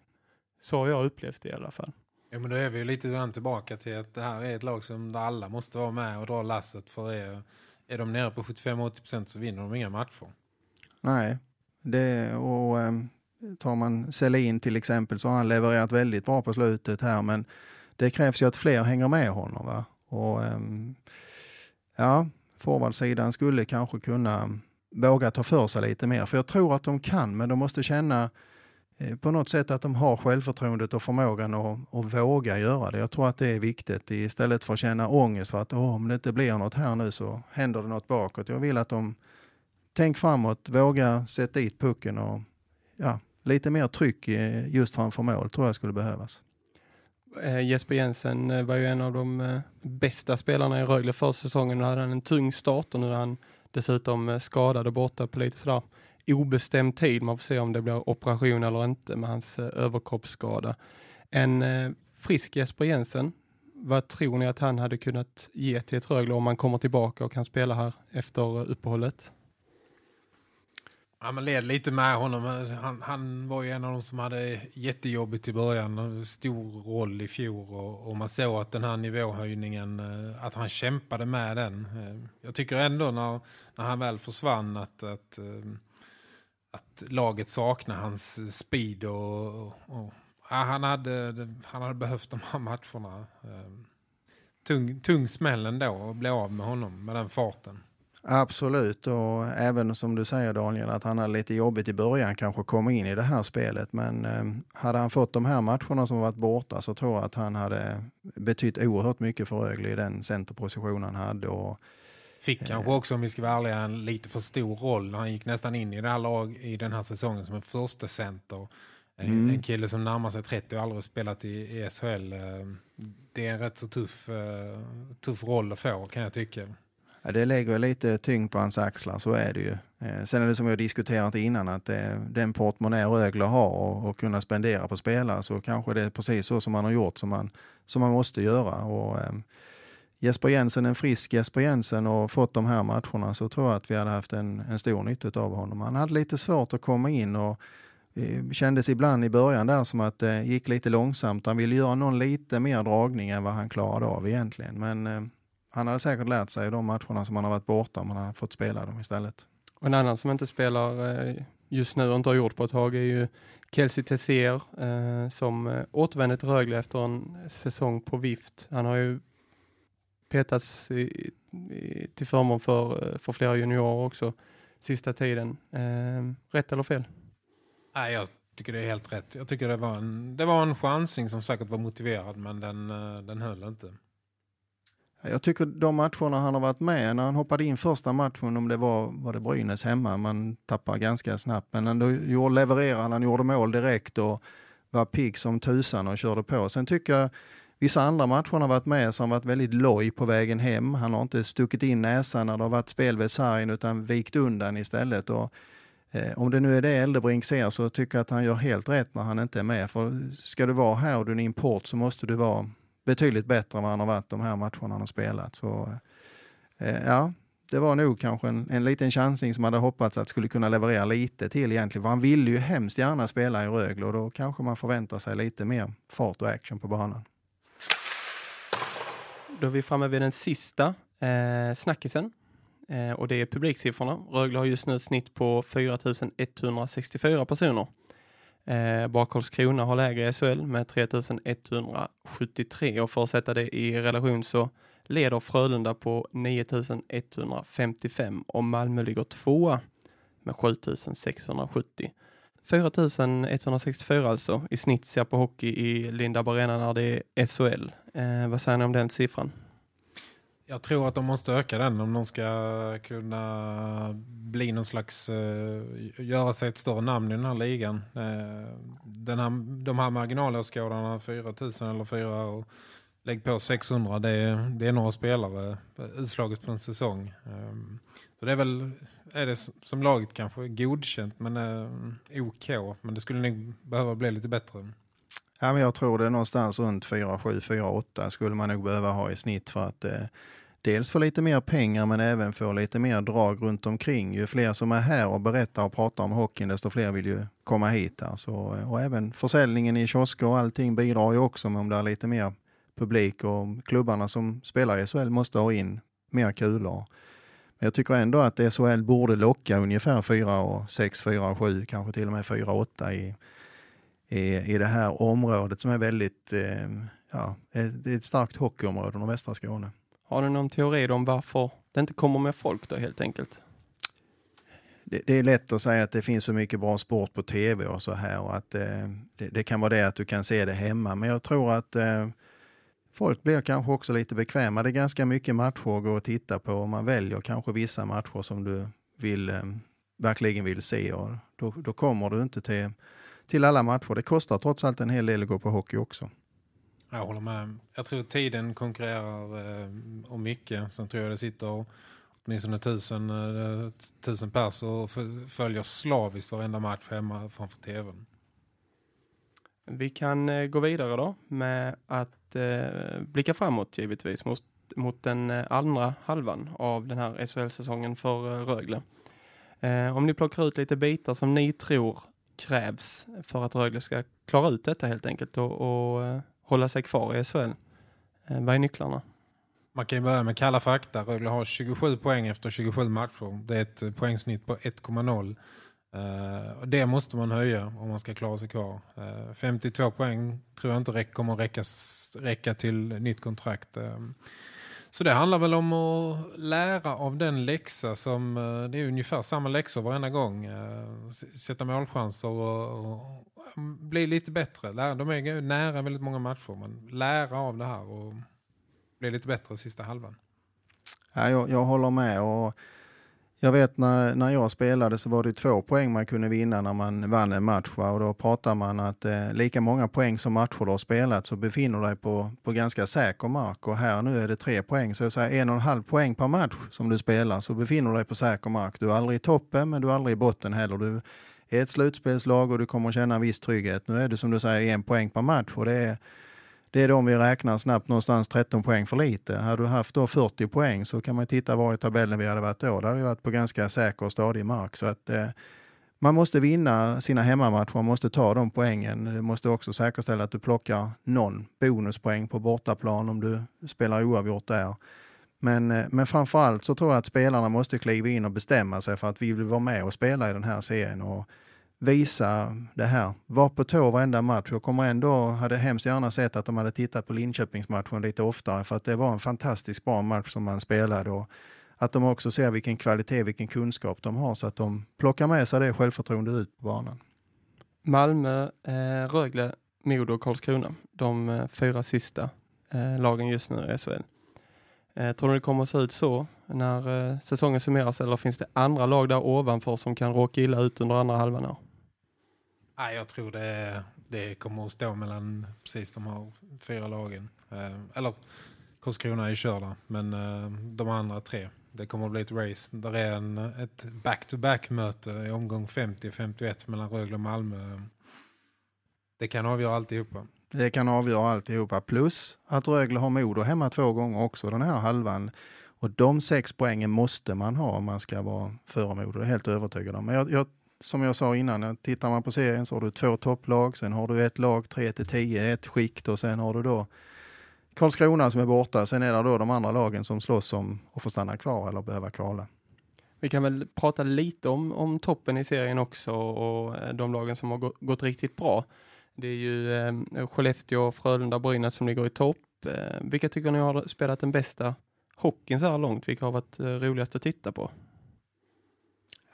Så har jag upplevt det i alla fall. Ja, men då är vi lite grann tillbaka till att det här är ett lag som där alla måste vara med och dra lasset för er är de nere på 75-80% så vinner de inga matcher. Nej, det, och ehm, tar man Selin till exempel så har han levererat väldigt bra på slutet här men det krävs ju att fler hänger med honom. Va? Och, ehm, ja, forwardsidan skulle kanske kunna våga ta för sig lite mer för jag tror att de kan men de måste känna Eh, på något sätt att de har självförtroendet och förmågan att, att våga göra det. Jag tror att det är viktigt istället för att känna ångest för att oh, om det inte blir något här nu så händer det något bakåt. Jag vill att de tänker framåt, vågar sätta dit pucken och ja, lite mer tryck eh, just framför mål tror jag skulle behövas. Eh, Jesper Jensen var ju en av de bästa spelarna i Rögle för säsongen. Nu hade han en tung start och nu är han dessutom skadad och borta på lite sådär obestämd tid. Man får se om det blir operation eller inte med hans eh, överkroppsskada. En eh, frisk Jesper Jensen, vad tror ni att han hade kunnat ge till ett Rögle om han kommer tillbaka och kan spela här efter eh, uppehållet? Ja, man led lite med honom. Han, han var ju en av de som hade jättejobbigt i början. Stor roll i fjol och, och man såg att den här nivåhöjningen, eh, att han kämpade med den. Eh, jag tycker ändå när, när han väl försvann att, att, att laget saknar hans speed och, och ja, han, hade, han hade behövt de här matcherna. Ehm, tung, tung smäll ändå att bli av med honom med den farten. Absolut och även som du säger Daniel att han hade lite jobbigt i början kanske komma in i det här spelet men eh, hade han fått de här matcherna som varit borta så tror jag att han hade betytt oerhört mycket för Rögle i den centerposition han hade och Fick eh, kanske också, om vi ska vara ärliga, en lite för stor roll. Han gick nästan in i det här lag i den här säsongen som en första center. Mm. En kille som närmar sig 30 och aldrig spelat i ESHL. Eh, det är en rätt så tuff, eh, tuff roll att få kan jag tycka. Ja, det lägger lite tyngd på hans axlar, så är det ju. Eh, sen är det som jag diskuterat innan att eh, den portmonnä Rögle har och, och kunna spendera på spelare så kanske det är precis så som man har gjort som man, som man måste göra. Och, eh, Jesper Jensen, en frisk Jesper Jensen och fått de här matcherna så tror jag att vi hade haft en, en stor nytta av honom. Han hade lite svårt att komma in och eh, kändes ibland i början där som att det gick lite långsamt. Han ville göra någon lite mer dragning än vad han klarade av egentligen. Men eh, han hade säkert lärt sig de matcherna som han har varit borta om han hade fått spela dem istället. Och en annan som inte spelar eh, just nu och inte har gjort på ett tag är ju Kelsey Tessier eh, som eh, återvände till Rögle efter en säsong på vift. Han har ju petats i, i, till förmån för, för flera juniorer också sista tiden. rätt eller fel? Nej, jag tycker det är helt rätt. Jag tycker det var en, det var en chansning som säkert var motiverad men den, den höll inte. Jag tycker de matcherna han har varit med, när han hoppade in första matchen, om det var, var det Brynäs hemma, man tappar ganska snabbt. Men ändå levererade han, han gjorde mål direkt och var pigg som tusan och körde på. Sen tycker jag vissa andra matcher han har varit med som har varit väldigt loj på vägen hem. Han har inte stuckit in näsan när det har varit spel vid sargen utan vikt undan istället. Och, eh, om det nu är det Eldebrink ser så tycker jag att han gör helt rätt när han inte är med. För ska du vara här och du är en import så måste du vara betydligt bättre än vad han har varit de här matcherna han har spelat. Så, eh, ja, det var nog kanske en, en liten chansning som hade hoppats att skulle kunna leverera lite till egentligen. För han ville ju hemskt gärna spela i Rögle och då kanske man förväntar sig lite mer fart och action på banan. Då är vi framme vid den sista eh, snackisen. Eh, och det är publiksiffrorna. Rögle har just nu ett snitt på 4164 personer. Eh, bara Karlskrona har lägre SHL med 3173 och för att sätta det i relation så leder Frölunda på 9155 och Malmö ligger tvåa med 7670. 4164 alltså i snitt ser på hockey i Linda Arena när det är SHL. Eh, vad säger ni om den siffran? Jag tror att de måste öka den om de ska kunna bli någon slags eh, göra sig ett större namn i den här ligan. Eh, den här, de här marginalåskådarna 4000 eller 4 och lägg på 600 det är, det är några spelare eh, utslaget på en säsong. Ehm, så det är väl är det som laget kanske godkänt men uh, OK men det skulle nog behöva bli lite bättre. Ja, men jag tror det är någonstans runt 4-7, 4-8 skulle man nog behöva ha i snitt för att eh, dels få lite mer pengar men även få lite mer drag runt omkring. Ju fler som är här och berättar och pratar om hockeyn desto fler vill ju komma hit. Alltså. Och även försäljningen i kiosker och allting bidrar ju också med om det är lite mer publik och klubbarna som spelar i SHL måste ha in mer kulor. Men jag tycker ändå att SHL borde locka ungefär 4 och 6, 4 och 7, kanske till och med 4 och 8 i, i, i det här området som är väldigt, eh, ja, det är ett starkt hockeyområde, de västra Skåne. Har du någon teori om varför det inte kommer mer folk då helt enkelt? Det, det, är lätt att säga att det finns så mycket bra sport på tv och så här och att eh, det, det, kan vara det att du kan se det hemma. Men jag tror att eh, folk blir kanske också lite bekväma. Det är ganska mycket matcher att gå och titta på och man väljer kanske vissa matcher som du vill, eh, verkligen vill se och då, då kommer du inte till, till alla matcher. Det kostar trots allt en hel del att gå på hockey också. Jag håller med. Jag tror tiden konkurrerar eh, om mycket. Sen tror jag det sitter åtminstone tusen, eh, tusen pers och följer slaviskt varenda match hemma framför tvn. Vi kan eh, gå vidare då med att eh, blicka framåt givetvis mot, mot den eh, andra halvan av den här SHL-säsongen för eh, Rögle. Eh, om ni plockar ut lite bitar som ni tror krävs för att Rögle ska klara ut detta helt enkelt och, och eh, hålla sig kvar i SHL. Eh, vad är nycklarna? Man kan ju börja med kalla fakta. Rögle har 27 poäng efter 27 matcher. Det är ett eh, poängsnitt på 1,0. Uh, det måste man höja om man ska klara sig kvar. Uh, 52 poäng tror jag inte kommer att räcka, räcka till nytt kontrakt. Uh, så det handlar väl om att lära av den läxa som, eh, det är ungefär samma läxor varenda gång. Eh, sätta målchanser och, och, mm, bli lite bättre. De är nära väldigt många matcher men lära av det här och bli lite bättre sista halvan. Ja, jag, jag håller med och jag vet när, när jag spelade så var det två poäng man kunde vinna när man vann en match. Va? Och då pratar man att eh, lika många poäng som matcher du har spelat så befinner du dig på, på ganska säker mark. Och här nu är det tre poäng. Så jag säger en och en halv poäng per match som du spelar så befinner du dig på säker mark. Du är aldrig i toppen men du är aldrig i botten heller. Du är ett slutspelslag och du kommer att känna en viss trygghet. Nu är det som du säger en poäng per match och det är det är de vi räknar snabbt någonstans 13 poäng för lite. Hade du haft då 40 poäng så kan man titta var i tabellen vi hade varit då. Det hade varit på ganska säker och stadig mark. Så att, eh, man måste vinna sina hemmamatcher, man måste ta de poängen. Du måste också säkerställa att du plockar någon bonuspoäng på bortaplan om du spelar oavgjort där. Men, eh, men framförallt så tror jag att spelarna måste kliva in och bestämma sig för att vi vill vara med och spela i den här serien. Och visa det här. Var på tå varenda match. Jag kommer ändå, hade hemskt gärna sett att de hade tittat på Linköpingsmatchen lite oftare för att det var en fantastiskt bra match som man spelade och att de också ser vilken kvalitet, vilken kunskap de har så att de plockar med sig det självförtroende ut på banan. Malmö, eh, Rögle, Modo och Karlskrona. De eh, fyra sista eh, lagen just nu i SHL. Eh, tror du det kommer att se ut så när eh, säsongen summeras eller finns det andra lag där ovanför som kan råka illa ut under andra halvan år? Nej, jag tror det, det kommer att stå mellan precis de här fyra lagen. Eh, eller Karlskrona är ju körda, men eh, de andra tre. Det kommer att bli ett race. Där är en, ett back-to-back-möte i omgång 50-51 mellan Rögle och Malmö. Det kan avgöra alltihopa. Det kan avgöra alltihopa. Plus att Rögle har Modo hemma två gånger också den här halvan. Och de sex poängen måste man ha om man ska vara före Modo. Det är helt övertygad om. Men jag, jag, som jag sa innan, tittar man på serien så har du två topplag. Sen har du ett lag 3 till 10, ett skikt och sen har du då Karlskrona som är borta. Sen är det då de andra lagen som slåss om att få stanna kvar eller behöva kvala. Vi kan väl prata lite om, om toppen i serien också och eh, de lagen som har gått, gått riktigt bra. Det är ju eh, Skellefteå, Frölunda, Brynäs som ligger i topp. Eh, vilka tycker ni har spelat den bästa hockeyn så här långt? Vilka har varit eh, roligast att titta på?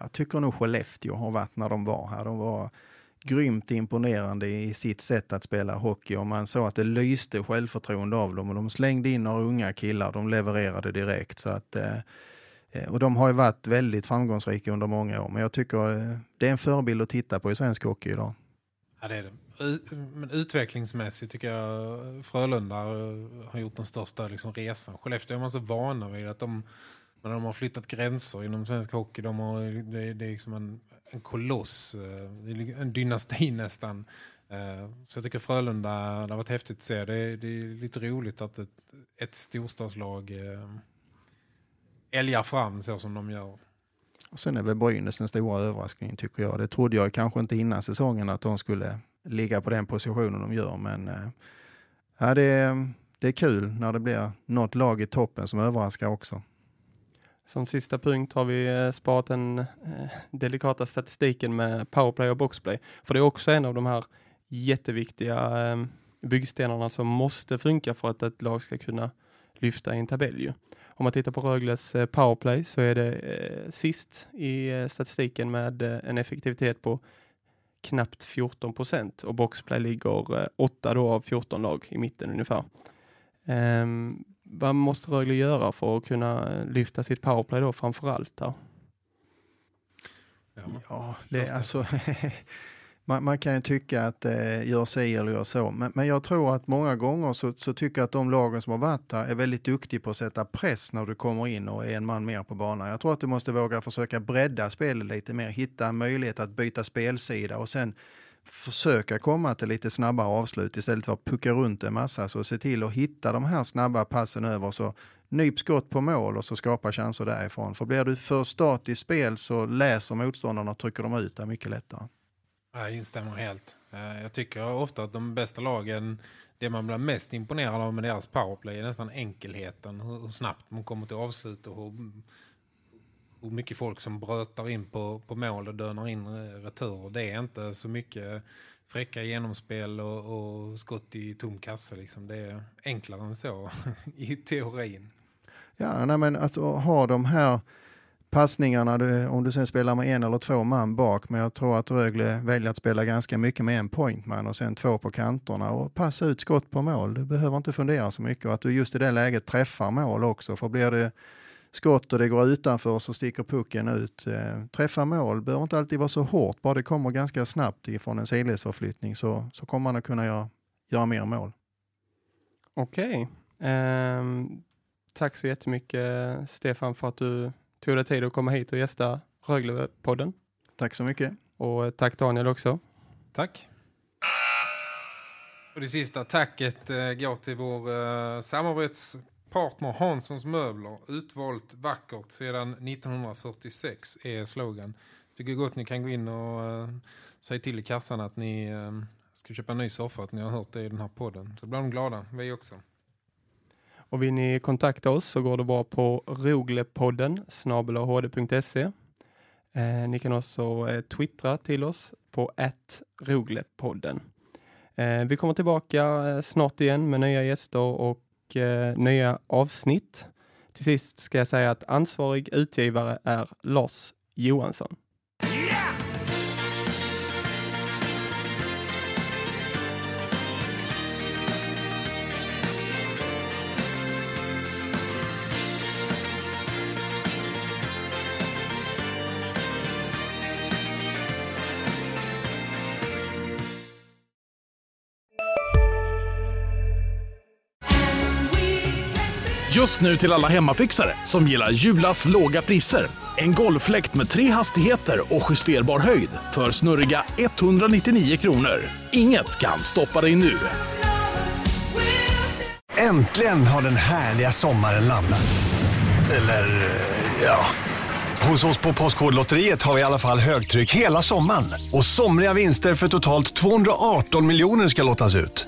Jag tycker nog Skellefteå har varit när de var här. De var grymt imponerande i sitt sätt att spela hockey och man såg att det lyste självförtroende av dem och de slängde in några unga killar, de levererade direkt så att eh, eh, och de har ju varit väldigt framgångsrika under många år men jag tycker eh, det är en förebild att titta på i svensk hockey idag. Ja det är det. Men utvecklingsmässigt tycker jag Frölunda har gjort den största liksom, resan. Skellefteå är man så vana vid att de, men de har flyttat gränser inom svensk hockey, de har, det, det är liksom en, en koloss, eh, en dynasti nästan. Eh, så jag tycker Frölunda, det har varit häftigt att se. Det är, det är lite roligt att ett, ett storstadslag eh, älgar fram så som de gör. Och sen är väl Brynäs den stora överraskningen tycker jag. Det trodde jag kanske inte innan säsongen att de skulle ligga på den positionen de gör. Men äh, ja, det, är, det är kul när det blir något lag i toppen som överraskar också. Som sista punkt har vi eh, sparat den eh, delikata statistiken med powerplay och boxplay. För det är också en av de här jätteviktiga eh, byggstenarna som måste funka för att ett lag ska kunna lyfta i en tabell. Ju. Om man tittar på Rögles eh, powerplay så är det eh, sist i eh, statistiken med eh, en effektivitet på knappt 14 procent och boxplay ligger 8 då av 14 lag i mitten ungefär. Um, vad måste Rögle göra för att kunna lyfta sitt powerplay då framför allt? Då? Ja, det, alltså, man, man, kan ju tycka att eh, gör sig eller gör så. Men, men, jag tror att många gånger så, så tycker jag att de lagen som har varit här är väldigt duktiga på att sätta press när du kommer in och är en man mer på banan. Jag tror att du måste våga försöka bredda spelet lite mer, hitta en möjlighet att byta spelsida och sen försöka komma till lite snabbare avslut istället för att pucka runt en massa. Så se till att hitta de här snabba passen över så nyp skott på mål och så skapa chanser därifrån. För blir du för statiskt spel så läser motståndarna och trycker dem ut där mycket lättare. Jag instämmer helt. Eh, jag tycker ofta att de bästa lagen, det man blir mest imponerad av med deras powerplay är nästan enkelheten. Hur snabbt man kommer till avslut och hur, och mycket folk som brötar in på, på mål och dönar in eh, returer. Det är inte så mycket fräcka genomspel och, och skott i tom kasse. Liksom. Det är enklare än så i teorin. Ja, nej, men att ha de här passningarna, om du sen spelar med en eller två man bak, men jag tror att Rögle väljer att spela ganska mycket med en pointman och sen två på kanterna och passa ut skott på mål. Du behöver inte fundera så mycket och att du just i det läget träffar mål också, för blir det skott och det går utanför så sticker pucken ut. Eh, träffa mål behöver inte alltid vara så hårt, bara det kommer ganska snabbt ifrån en sidledsförflyttning så, så kommer man att kunna göra, göra mer mål. Okej. Okay. Eh, tack så jättemycket Stefan för att du tog dig tid att komma hit och gästa Rögle-podden. Tack så mycket. Och tack Daniel också. Tack. Och det sista tacket eh, går till vår eh, Partner Hanssons Möbler. Utvalt vackert sedan 1946 är slogan. Tycker gott ni kan gå in och eh, uh, säga till i kassan att ni uh, ska köpa en ny soffa att ni har hört det i den här podden. Så blir de glada, vi också. Och vill ni kontakta oss så går det bra på roglepodden snabelahd.se. Eh, ni kan också eh, twittra till oss på ett roglepodden. Eh, vi kommer tillbaka eh, snart igen med nya gäster och och eh, nya avsnitt. Till sist ska jag säga att ansvarig utgivare är Lars Johansson. Just nu till alla hemmafixare som gillar Julas låga priser. En golffläkt med tre hastigheter och justerbar höjd för snurriga 199 kronor. Inget kan stoppa dig nu. Äntligen har den härliga sommaren landat. Eller, eh, ja. Hos oss på Postkodlotteriet har vi i alla fall högtryck hela sommaren. Och somriga vinster för totalt 218 miljoner ska lottas ut.